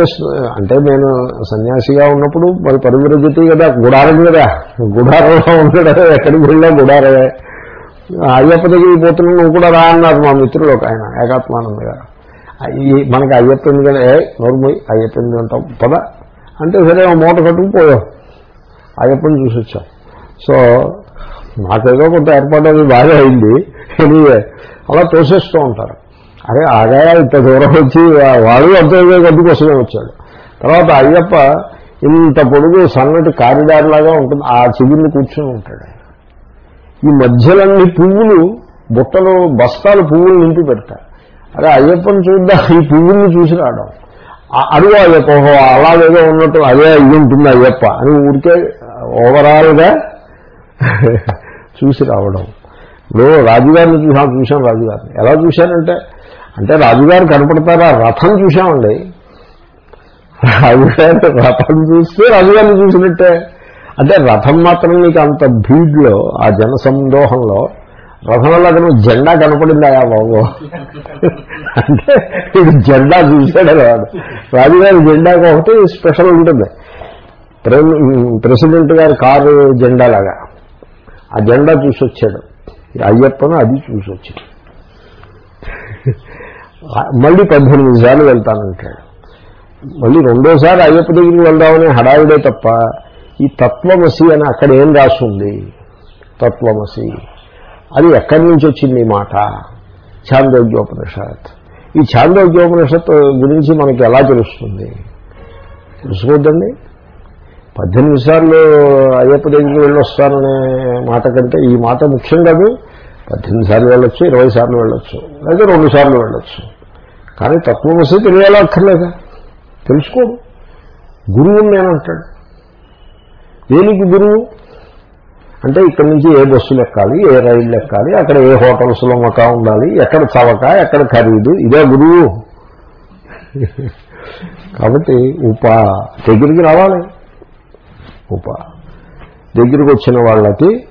Speaker 1: అంటే నేను సన్యాసిగా ఉన్నప్పుడు మరి పరివృద్ధి కదా గుడారం కదా. గుడారంలో ఉండడం ఎక్కడికి వెళ్ళా గుడారమే. అయ్యప్ప దగ్గరికి పోతున్నా నువ్వు కూడా రా అన్నారు మా మిత్రుడు ఒక ఆయన ఏకాత్మానంద గారు. ఈ మనకి అయ్యప్ప ఎందుకంటే ఏ నోరుమోయి అయ్యప్ప ఎందుకంటాం పద. అంటే సరే మూట కట్టుకుపోయాం అయ్యప్పని చూసి వచ్చాం. సో నాకేదో కొంత ఏర్పాటు అది బాగా అయింది. ఎనీవే అలా తోసేస్తూ ఉంటారు. అరే ఆగా ఇంత దూరం వచ్చి వాడు అంత గడ్డి కోసమే వచ్చాడు. తర్వాత అయ్యప్ప ఇంత పొడుగు సన్నటి కారిడార్ లాగా ఉంటుంది. ఆ చిగురిని కూర్చొని ఉంటాడు ఆయన. ఈ మధ్యలన్నీ పువ్వులు బుట్టలు బస్తాలు పువ్వులు నింపి పెడతారు. అదే అయ్యప్పని చూద్దాం ఈ పువ్వుల్ని చూసి రావడం. అడుగు అయ్యప్ప ఓహో అలాగేదో ఉన్నట్టు అదే ఇది ఉంటుంది అయ్యప్ప అని ఊరికే ఓవరాల్గా చూసి రావడం. ఇప్పుడు రాజుగారిని చూసాం చూసాం రాజుగారిని. ఎలా చూశానంటే అంటే రాజుగారు కనపడతారా? రథం చూసామండి రాజుగారి రథం చూస్తే రాజుగారిని చూసినట్టే. అంటే రథం మాత్రం నీకు అంత భీడ్లో ఆ జన సందోహంలో రథంలో అతను జెండా కనపడిందాయా బాబు. అంటే ఇది జెండా చూశాడు వాడు రాజుగారి జెండా ఒకటి స్పెషల్ ఉంటుంది. ప్రె- ప్రెసిడెంట్ గారి కారు జెండా లాగా. ఆ జెండా చూసి వచ్చాడు అయ్యప్పను అది చూసొచ్చాడు. మళ్ళీ పద్దెనిమిది సార్లు వెళ్తానంటాడు. మళ్ళీ రెండోసారి అయ్యప్ప దగ్గరికి వెళ్దామని హడావిడే తప్ప ఈ తత్వమసి అని అక్కడ ఏం రాస్తుంది తత్వమసి. అది ఎక్కడి నుంచి వచ్చింది ఈ మాట? ఛాందోగ్యోపనిషత్. ఈ ఛాందోగ్యోపనిషత్ గురించి మనకి ఎలా తెలుస్తుంది? తెలుసుకోద్దండి పద్దెనిమిది సార్లు అయ్యప్ప దగ్గరికి వెళ్ళొస్తాననే మాట కంటే ఈ మాట ముఖ్యం కాదు. పద్దెనిమిది సార్లు వెళ్ళొచ్చు ఇరవై సార్లు వెళ్ళొచ్చు లేదా రెండు సార్లు వెళ్ళొచ్చు. కానీ తత్వమసి తెలియాలా అక్కర్లేదా? తెలుసుకోడు. గురువుని నేనంటాడు దేనికి గురువు? అంటే ఇక్కడి నుంచి ఏ బస్సులు ఎక్కాలి ఏ రైళ్ళు ఎక్కాలి అక్కడ ఏ హోటల్స్లో మకా ఉండాలి ఎక్కడ చవక ఎక్కడ ఖరీదు ఇదే గురువు. [laughs] కాబట్టి ఉప దగ్గరికి రావాలి. ఉప. దగ్గరికి వచ్చిన వాళ్ళకి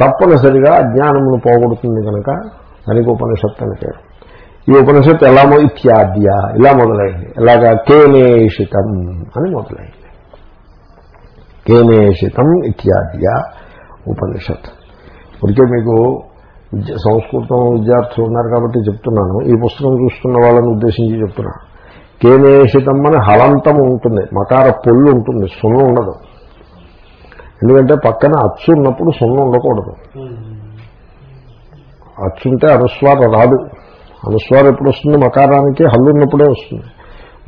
Speaker 1: తప్పనిసరిగా అజ్ఞానమును పోగొడుతుంది కనుక దానికి ఉపనిషత్తు అని పేరు. ఈ ఉపనిషత్తు ఎలా ఇత్యాద్య ఇలా మొదలైంది. ఎలాగా కేనేషితం అని మొదలైంది. కేనేషితం ఇత్యాద్య ఉపనిషత్ ఇప్పటికే మీకు సంస్కృతం విద్యార్థులు ఉన్నారు కాబట్టి చెప్తున్నాను. ఈ పుస్తకం చూస్తున్న వాళ్ళని ఉద్దేశించి చెప్తున్నాను. కేనేషితం అని హలంతం ఉంటుంది. మకార పొల్లు ఉంటుంది. సున్న ఉండదు. ఎందుకంటే పక్కన అచ్చు ఉన్నప్పుడు సున్న ఉండకూడదు. అచ్చుంటే అనుస్వార రాదు. అనుస్వారం ఎప్పుడు వస్తుంది మకారానికి హల్లు ఉన్నప్పుడే వస్తుంది.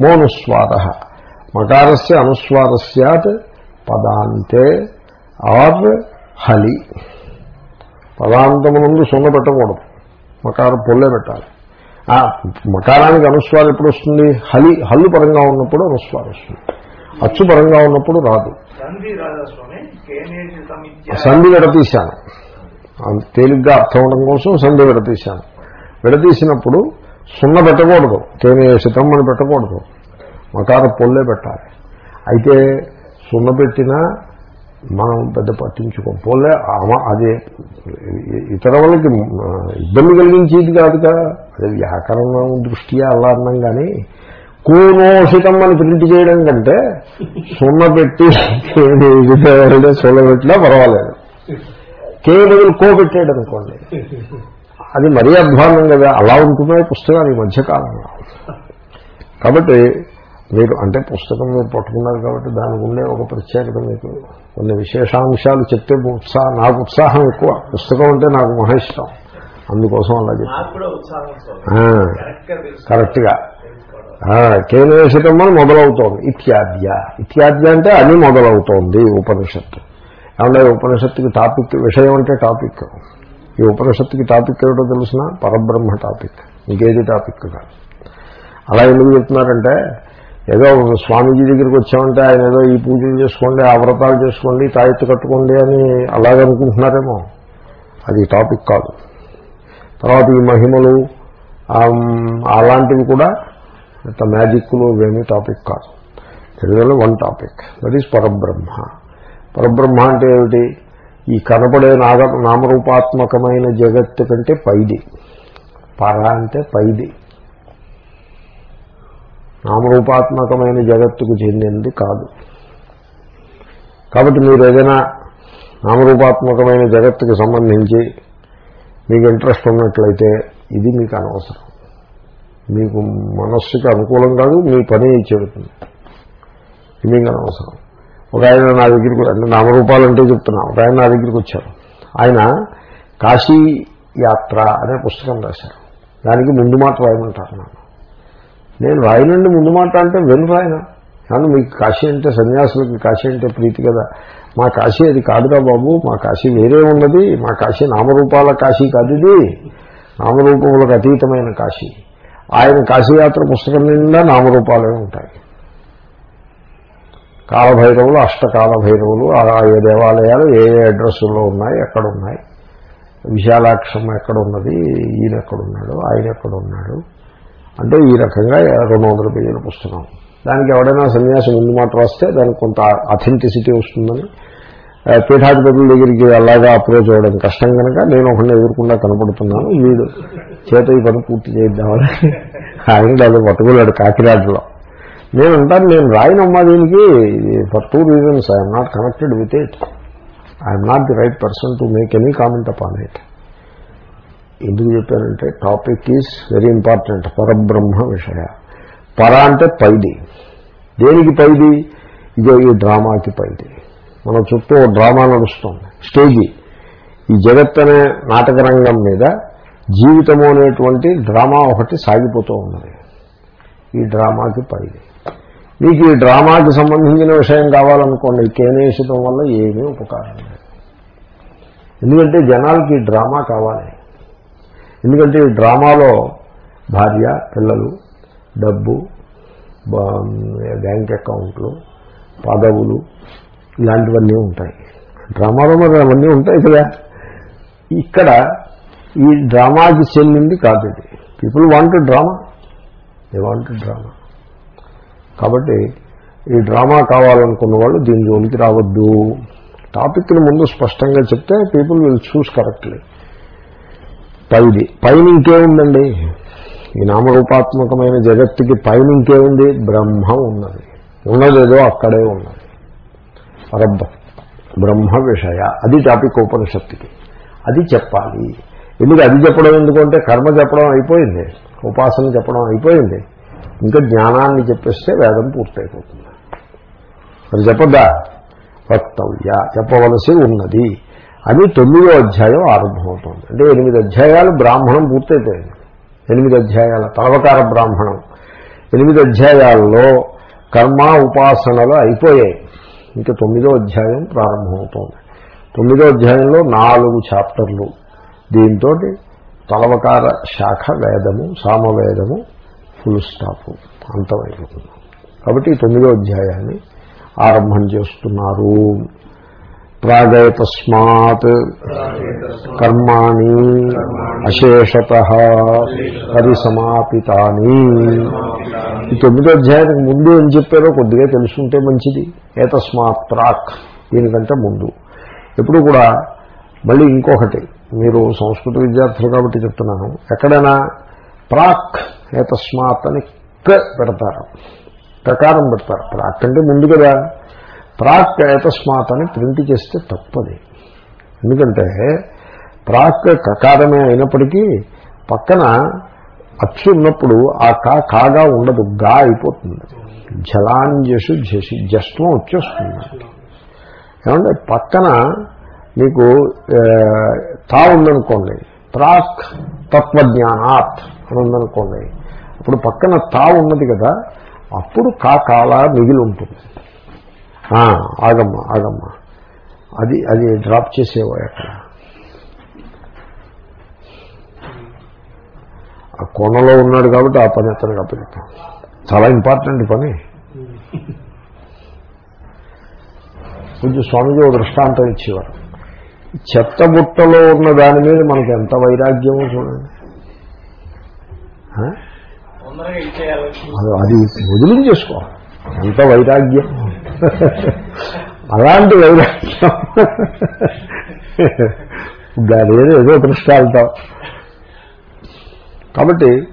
Speaker 1: మోనుస్వార. మకారస్య అనుస్వారస్యాత్ పదాంతే ఆర్ హలి. పదాంతమునందు సున్న పెట్టకూడదు. మకారం పొల్లే పెట్టాలి. మకారానికి అనుస్వారం ఎప్పుడు వస్తుంది హలి. హల్లు పరంగా ఉన్నప్పుడు అనుస్వారం వస్తుంది. అచ్చు పరంగా ఉన్నప్పుడు రాదు.
Speaker 2: సంధి
Speaker 1: విడతీశాను. తేలిగ్గా అర్థం అవడం కోసం సంధి విడతీశాను. విడతీసినప్పుడు సున్న పెట్టకూడదు తేనేషితం అని పెట్టకూడదు. మకార పొల్లే పెట్టాలి. అయితే సున్న పెట్టినా మనం పెద్ద పట్టించుకోం. పోలే అదే అది ఇతర వాళ్ళకి ఇబ్బంది కలిగించేది కాదు కదా. అది వ్యాకరణం దృష్ట్యా అలా కానీ కూనోషితం అని ప్రింట్ చేయడం కంటే సున్న పెట్టి సున్న పెట్టినా పర్వాలేదు. కే బదులు కో పెట్టాడు అనుకోండి. అది మరీ అధ్వానం కదా. అలా ఉంటున్నాయి పుస్తకాలు ఈ మధ్యకాలంలో కాబట్టి మీరు అంటే పుస్తకం మీరు పట్టుకున్నారు కాబట్టి దానికి ఉండే ఒక ప్రత్యేకత మీకు. కొన్ని విశేషాంశాలు చెప్తే ఉత్సాహం నాకు ఉత్సాహం ఎక్కువ. పుస్తకం అంటే నాకు మహా ఇష్టం. అందుకోసం అలా
Speaker 2: తెలుసు.
Speaker 1: కరెక్ట్గా. కేనేషితం అని మొదలవుతోంది. ఇత్యాద్య. ఇత్యాద్య అంటే అది మొదలవుతోంది ఉపనిషత్తు. ఏమన్నా ఉపనిషత్తుకి టాపిక్ విషయం అంటే టాపిక్. ఈ ఉపనిషత్తుకి టాపిక్ ఏమిటో తెలిసిన? పరబ్రహ్మ టాపిక్. ఇంకేది టాపిక్ కాదు. అలా ఎందుకు చెప్తున్నారంటే ఏదో స్వామీజీ దగ్గరికి వచ్చామంటే ఆయన ఏదో ఈ పూజలు చేసుకోండి ఆ వ్రతాలు చేసుకోండి తాయెత్తు కట్టుకోండి అని అలాగనుకుంటున్నారేమో. అది టాపిక్ కాదు. తర్వాత ఈ మహిమలు అలాంటివి కూడా అంత మ్యాజిక్లు ఇవేమీ టాపిక్ కాదు. తెలుగులో వన్ టాపిక్ దట్ ఈస్ పరబ్రహ్మ. పరబ్రహ్మ అంటే ఏమిటి? ఈ కనపడే నాగ నామరూపాత్మకమైన జగత్తు కంటే పైది. పర అంటే పైది. నామరూపాత్మకమైన జగత్తుకు చెందినది కాదు. కాబట్టి మీరు ఏదైనా నామరూపాత్మకమైన జగత్తుకు సంబంధించి మీకు ఇంట్రెస్ట్ ఉన్నట్లయితే ఇది మీకు అనవసరం. మీకు మనస్సుకి అనుకూలం కాదు మీ పని చెబుతుంది. ఇది అవసరం ఒక ఆయన నా దగ్గరికి అంటే నామరూపాలంటే చెప్తున్నా ఒక ఆయన నా దగ్గరికి వచ్చారు. ఆయన కాశీ యాత్ర అనే పుస్తకం రాశారు. దానికి ముందు మాట రాయమంటారు నన్ను. నేను రాయనండి ముందు మాట అంటే వెను రాయన. కానీ మీకు కాశీ అంటే సన్యాసులకి కాశీ అంటే ప్రీతి కదా. మా కాశీ అది కాదురా బాబు మా కాశీ వేరే ఉన్నది మా కాశీ నామరూపాల కాశీ కాదు ఇది. నామరూపములకు అతీతమైన కాశీ. ఆయన కాశీయాత్ర పుస్తకం నిండా నామరూపాలే ఉంటాయి. కాలభైరవులు అష్టకాల భైరవులు ఏ దేవాలయాలు ఏ ఏ అడ్రస్సుల్లో ఉన్నాయి ఎక్కడ ఉన్నాయి విశాలాక్షం ఎక్కడ ఉన్నది ఈయన ఎక్కడున్నాడు ఆయన ఎక్కడ ఉన్నాడు అంటే ఈ రకంగా రెండు వందల పేజీల పుస్తకం. దానికి ఎవడైనా సన్యాసం ముందు మాట రాస్తే దానికి కొంత అథెంటిసిటీ వస్తుందని. పీఠాధిపతుల దగ్గరికి అలాగా అప్రోచ్ అవ్వడం కష్టం కనుక నేను ఒకరిని ఎదుర్కొండా కనపడుతున్నాను. వీడు చేత ఈ పని పూర్తి చేద్దామని ఆయన అది పట్టుకోలేడు కాకినాడలో. నేను అంటాను నేను రాయనమ్మా దీనికి for two reasons I'm not connected with it I'm not the right person to make any comment upon it ఎందుకు చెప్పానంటే టాపిక్ ఈజ్ వెరీ ఇంపార్టెంట్ పరబ్రహ్మ విషయ. పర అంటే పైది. దేనికి పైది? ఇదో ఈ డ్రామాకి పైది. మన చుట్టూ డ్రామా నడుస్తుంది. స్టేజీ. ఈ జగత్ అనే నాటక రంగం మీద జీవితము అనేటువంటి డ్రామా ఒకటి సాగిపోతూ ఉన్నది. ఈ డ్రామాకి పైది మీకు ఈ డ్రామాకి సంబంధించిన విషయం కావాలనుకోండి కేనేసడం వల్ల ఏమీ ఉపకారం లేదు. ఎందుకంటే జనాలకి ఈ డ్రామా కావాలి. ఎందుకంటే ఈ డ్రామాలో భార్య పిల్లలు డబ్బు బ్యాంక్ అకౌంట్లు పదవులు ఇలాంటివన్నీ ఉంటాయి. డ్రామాలో మరి అవన్నీ ఉంటాయి కదా. ఇక్కడ ఈ డ్రామాకి చెల్లింది కాదు ఇది. People want drama they want drama కాబట్టి ఈ డ్రామా కావాలనుకున్న వాళ్ళు దీని జోలికి రావద్దు. టాపిక్ని ముందు స్పష్టంగా చెప్తే పీపుల్ విల్ చూస్ కరెక్ట్లీ పైది. పైన ఇంకేముందండి? ఈ నామరూపాత్మకమైన జగత్తుకి పైన ఇంకేముంది? బ్రహ్మ ఉన్నది. ఉన్నదేదో అక్కడే ఉన్నది. పరబ్రహ్మ. బ్రహ్మ విషయ. అది టాపిక్ ఉపనిషత్తుకి. అది చెప్పాలి. ఎందుకు అది చెప్పడం ఎందుకంటే కర్మ చెప్పడం అయిపోయింది ఉపాసన చెప్పడం అయిపోయింది. ఇంకా జ్ఞానాన్ని చెప్పేస్తే వేదం పూర్తయిపోతుంది. అది చెప్పద్దా? వక్తవ్య చెప్పవలసి ఉన్నది. అని తొమ్మిదో అధ్యాయం ఆరంభమవుతుంది. అంటే ఎనిమిది అధ్యాయాలు బ్రాహ్మణం పూర్తయిపోయింది. ఎనిమిది అధ్యాయాల తలవకార బ్రాహ్మణం. ఎనిమిది అధ్యాయాల్లో కర్మ ఉపాసనలు అయిపోయాయి. ఇంకా తొమ్మిదో అధ్యాయం ప్రారంభమవుతోంది. తొమ్మిదో అధ్యాయంలో నాలుగు చాప్టర్లు. దీంతో తలవకార శాఖ వేదము సామవేదము ఫుల్ స్టాప్ అంతమైపోతుంది. కాబట్టి ఈ తొమ్మిదో అధ్యాయాన్ని ఆరంభం చేస్తున్నారు. ప్రాగయతస్మాత్ కర్మాణి అశేషత పరిసమాపితాని. ఈ తొమ్మిదో అధ్యాయానికి ముందు ఏం చెప్పారో కొద్దిగా తెలుసుకుంటే మంచిది. ఏతస్మాత్ ప్రాక్ దీనికంటే ముందు. ఎప్పుడు కూడా మళ్ళీ ఇంకొకటి. మీరు సంస్కృత విద్యార్థులు కాబట్టి చెప్తున్నాను. ఎక్కడైనా ప్రాక్ ఏతస్మాత్ అని క పెడతారు. ప్రకారం పెడతారు. ప్రాక్ అంటే ముందు కదా. ప్రాక్ ఏతస్మాత్ అని ప్రింట్ చేస్తే తప్పది. ఎందుకంటే ప్రాక్ కకారమే అయినప్పటికీ పక్కన అచ్చు ఉన్నప్పుడు ఆ కా కాగా ఉండదు. గా అయిపోతుంది. జలాంజసు జసి జస్వం వచ్చేస్తుంది. ఏమంటే పక్కన మీకు తా ఉందనుకోండి. ప్రాక్ తత్వజ్ఞానాత్ అని ఉందనుకోండి అప్పుడు పక్కన తా ఉన్నది కదా అప్పుడు కా కాల మిగిలి ఉంటుంది. ఆగమ్మా ఆగమ్మా. అది అది డ్రాప్ చేసేవా అక్కడ. ఆ కోణలో ఉన్నాడు కాబట్టి ఆ పని అతనికి అప్పచెప్పాం చాలా ఇంపార్టెంట్ పని. [laughs] కొంచెం స్వామిజీ దృష్టాంతం ఇచ్చేవారు. చెత్త బుట్టలో ఉన్న దాని మీద మనకి ఎంత వైరాగ్యమో చూడండి? అది- అది వదిలించేసుకో ఎంత వైరాగ్యం. అలాంటి వైరాగ్యం. దాని ఏదో ఏదో దృష్టాంతం కాబట్టి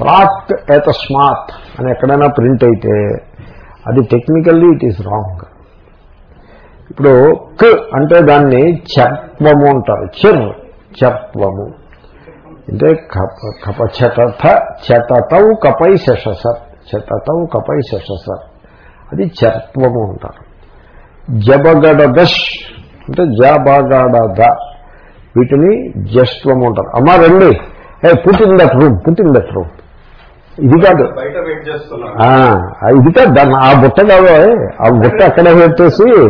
Speaker 1: ప్రాక్ ఏతస్మాత్ అని ఎక్కడైనా ప్రింట్ అయితే అది టెక్నికల్లీ ఇట్ ఈస్ రాంగ్. ఇప్పుడు క్ అంటే దాన్ని చర్త్వము అంటారు. చిర్ చర్త్వము అంటే కప కప చటథ చటతౌ కపై శశసర్ చటతౌ కపై శశసర్ అది చర్త్వము అంటారు. జబగడదష్ అంటే జబగడద. వీటిని జస్త్వము అంటారు. అమ్మా రండి. ఏ put in that room put in that room. ఇది కాదు. ఇది కాదు. దాన్ని ఆ బుట్ట కాదు. ఆ బుట్ట అక్కడ పెట్టేసి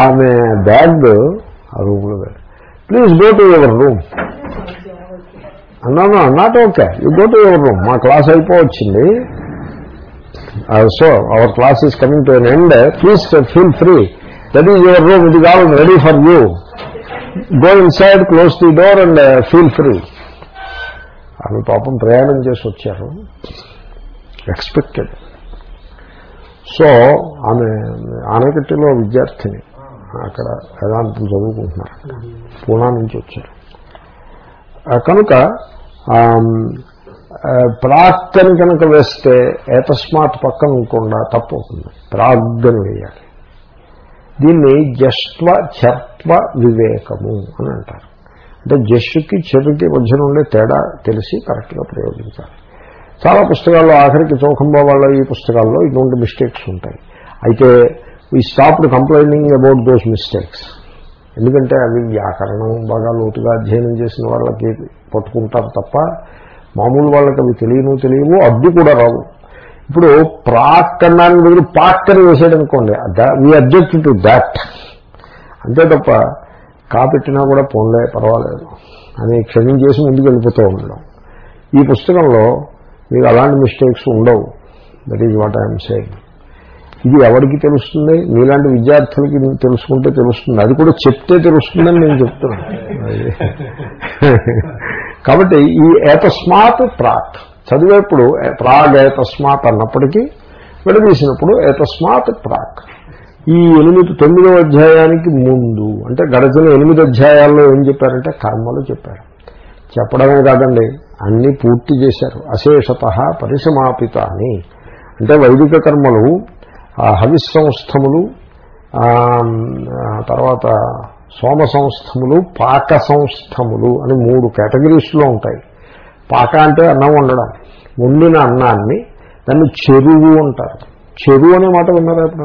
Speaker 1: ఆమె బ్యాగ్ ఆ రూమ్లో please go to your room అన్నాను not okay you go to your room మా class అయిపోవచ్చింది. So our class is coming to an end please feel free that is your room ఇది కావాలి ready for you go inside close the door and feel free ఆమె పాపం ప్రయాణం చేసి వచ్చారు. Expected so ఆమె ఆనకట్టులో విద్యార్థిని. అక్కడ వేదాంతం చదువుకుంటున్నారు. పూనా నుంచి వచ్చారు. కనుక ఆమ్, కనుక వేస్తే ఏతస్మాత్ పక్కన ఉండకుండా తప్పు అవుతుంది వేయాలి. దీన్ని జస్వ చత్వ వివేకము అని అంటారు. అంటే జస్సుకి చెరుకి మధ్యన ఉండే తేడా తెలిసి కరెక్ట్గా ప్రయోగించాలి. చాలా పుస్తకాల్లో ఆఖరికి చౌకంబా వాళ్ళ ఈ పుస్తకాల్లో ఇటువంటి మిస్టేక్స్ ఉంటాయి. అయితే ఈ stopped complaining about those mistakes ఎందుకంటే అవి వ్యాకరణం బాగా లోతుగా అధ్యయనం చేసిన వాళ్ళకి పట్టుకుంటారు తప్ప మామూలు వాళ్ళకి అవి తెలియను తెలియవు అడ్డు కూడా రావు. ఇప్పుడు ప్రాక్ అన్నానికి బదులు పాక్ అని వేసాడు అనుకోండి వీ అబ్జెక్ట్ టు దాట్ అంతే తప్ప కాపెట్టినా కూడా పోన్లే పర్వాలేదు. అని క్షమించేసి ముందుకు వెళ్ళిపోతూ ఉండడం. ఈ పుస్తకంలో మీకు అలాంటి మిస్టేక్స్ ఉండవు. That is what I'm saying ఇది ఎవరికి తెలుస్తుంది? మీలాంటి విద్యార్థులకి తెలుసుకుంటే తెలుస్తుంది. అది కూడా చెప్తే తెలుస్తుందని నేను చెప్తున్నాను. కాబట్టి ఈ ఏతస్మాత్ ప్రాక్ చదివేప్పుడు ప్రాగ్ ఏతస్మాత్ అన్నప్పటికీ విడదీసినప్పుడు ఏతస్మాత్ ప్రాక్. ఈ ఎనిమిది తొమ్మిదో అధ్యాయానికి ముందు అంటే గడచిన ఎనిమిది అధ్యాయాల్లో ఏం చెప్పారంటే కర్మలు చెప్పారు. చెప్పడమే కాదండి అన్నీ పూర్తి చేశారు. అశేషత పరిసమాపిత అంటే వైదిక కర్మలు ఆ సంస్థములు తర్వాత సోమ సంస్థములు పాక సంస్థములు అని మూడు కేటగిరీస్లో ఉంటాయి. పాక అంటే అన్నం వండడం వండిన అన్నాన్ని దాన్ని చెరువు అంటారు. చెరువు అనే మాట విన్నారా ఎప్పుడు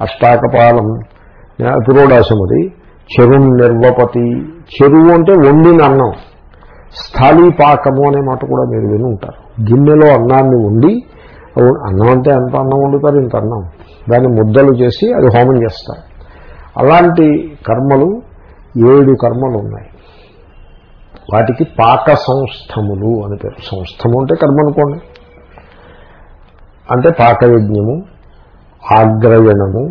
Speaker 1: అష్టాకపాలం పురోడాశముది చెరు నిర్వపతి చెరువు అంటే వండిన అన్నం. స్థాళీ పాకము అనే మాట కూడా మీరు విని ఉంటారు. గిన్నెలో అన్నాన్ని వండి అన్నం అంటే ఎంత అన్నం వండుతారు? ఇంత అన్నం. దాన్ని ముద్దలు చేసి అది హోమం చేస్తారు. అలాంటి కర్మలు ఏడు కర్మలు ఉన్నాయి వాటికి పాక సంస్థములు అని పేరు. సంస్థము అంటే కర్మ అనుకోండి. అంటే పాకయజ్ఞము ఆగ్రయణము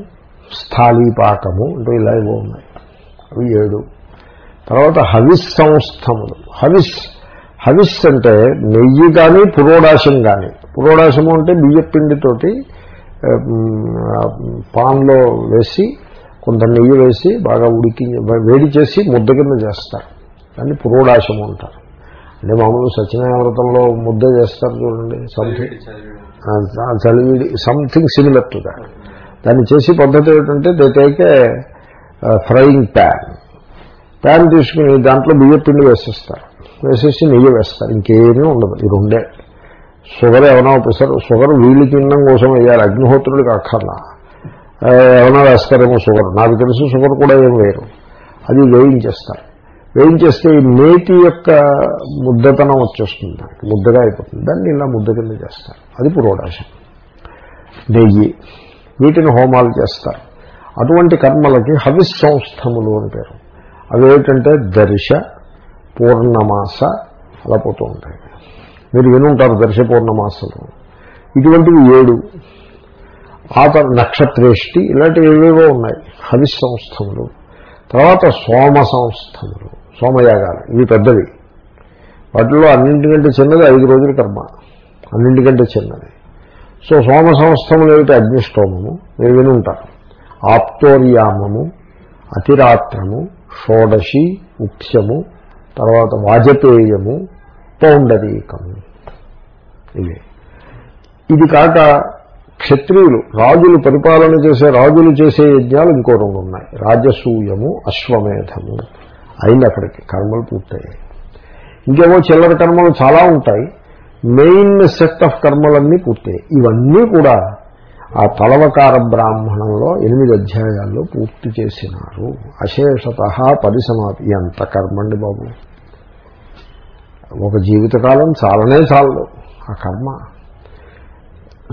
Speaker 1: స్థాళీపాకము అంటే ఇలా ఇవో ఉన్నాయి. అవి ఏడు. తర్వాత హవిస్ సంస్థములు. హవిస్ హవిస్ అంటే నెయ్యి కానీ పురోడాశం కానీ పురోడాశము అంటే బియ్యపిండితోటి పాన్లో వేసి కొంత నెయ్యి వేసి బాగా ఉడికి వేడి చేసి ముద్ద కింద చేస్తారు. దాన్ని పురోడాశము అంటారు. అంటే మామూలు సత్యనామృతంలో ముద్ద చేస్తారు చూడండి సంథింగ్ చలివిడి సంథింగ్ సిమిలర్ టు దాట్ దాన్ని చేసే పద్ధతి ఏమిటంటే they take a frying pan pan తీసుకుని దాంట్లో బియ్య పిండి వేసేస్తారు. వేసేసి నెయ్యి వేస్తారు. ఇంకేమీ ఉండదు. ఈ రెండే. షుగర్ ఏమైనా ఒకసారి షుగర్ వీళ్ళు తినడం కోసం వేయాలి అగ్నిహోత్రుడికి అక్కర్లా. ఏమైనా వేస్తారేమో షుగర్. నాకు తెలుసు షుగర్ కూడా ఏం వేయరు. అది వేయించేస్తారు. వేయించేస్తే ఈ నేతి యొక్క ముద్దతనం వచ్చేస్తుంది. దానికి ముద్దగా అయిపోతుంది. దాన్ని ఇలా ముద్ద కింద చేస్తారు. అది పురోడాశం. నెయ్యి. వీటిని హోమాలు చేస్తారు. అటువంటి కర్మలకి హవిస్ సంస్థములు అని పేరు. అవి ఏమిటంటే దర్శ పూర్ణమాస అలా పోతూ ఉంటాయి. మీరు వినుంటారు దర్శపూర్ణమాసలు. ఇటువంటివి ఏడు. ఆ తర్వాత నక్షత్రేష్టి ఇలాంటివి ఏవేవో ఉన్నాయి. హవి సంస్థములు తర్వాత సోమ సంస్థములు సోమయాగాలు. ఇవి పెద్దవి. వాటిలో అన్నింటికంటే చిన్నది ఐదు రోజుల కర్మ. అన్నింటికంటే చిన్నది. సో సోమ సంస్థములు ఏమిటి? అగ్నిష్టోమము. మీరు వినుంటారు. ఆప్తోర్యామము అతిరాత్రము షోడశి ముఖ్యము తర్వాత వాజపేయము పౌండరీకం ఇవి. ఇది కాక క్షత్రియులు రాజులు పరిపాలన చేసే రాజులు చేసే యజ్ఞాలు ఇంకో రెండు ఉన్నాయి. రాజసూయము అశ్వమేధము అయింది అక్కడికి కర్మలు పూర్తయ్యాయి. ఇంకేమో చిల్లర కర్మలు చాలా ఉంటాయి. మెయిన్ సెట్ ఆఫ్ కర్మలన్నీ పూర్తయి ఇవన్నీ కూడా ఆ తలవకార బ్రాహ్మణంలో ఎనిమిది అధ్యాయాల్లో పూర్తి చేసినారు. అశేషత పరిసమాపి ఎంత కర్మండి బాబు. ఒక జీవితకాలం చాలనే చాలదు. ఆ కర్మ.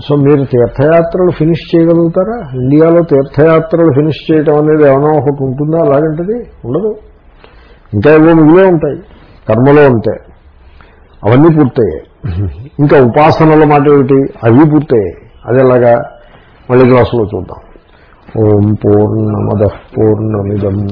Speaker 1: సో మీరు తీర్థయాత్రలు ఫినిష్ చేయగలుగుతారా? ఇండియాలో తీర్థయాత్రలు ఫినిష్ చేయడం అనేది ఏమైనా ఒకటి ఉంటుందా? అలాగంటిది ఉండదు. ఇంకా ఏవో మిగిలే ఉంటాయి. కర్మలో ఉంటే అవన్నీ పూర్తయ్యాయి. ఇంకా ఉపాసనల మాట ఏమిటి? అవి పూర్తయ్యాయి. అది ఎలాగా? మళ్ళీ క్లాసులో చూద్దాం. ఓం పూర్ణమద పూర్ణమిదం.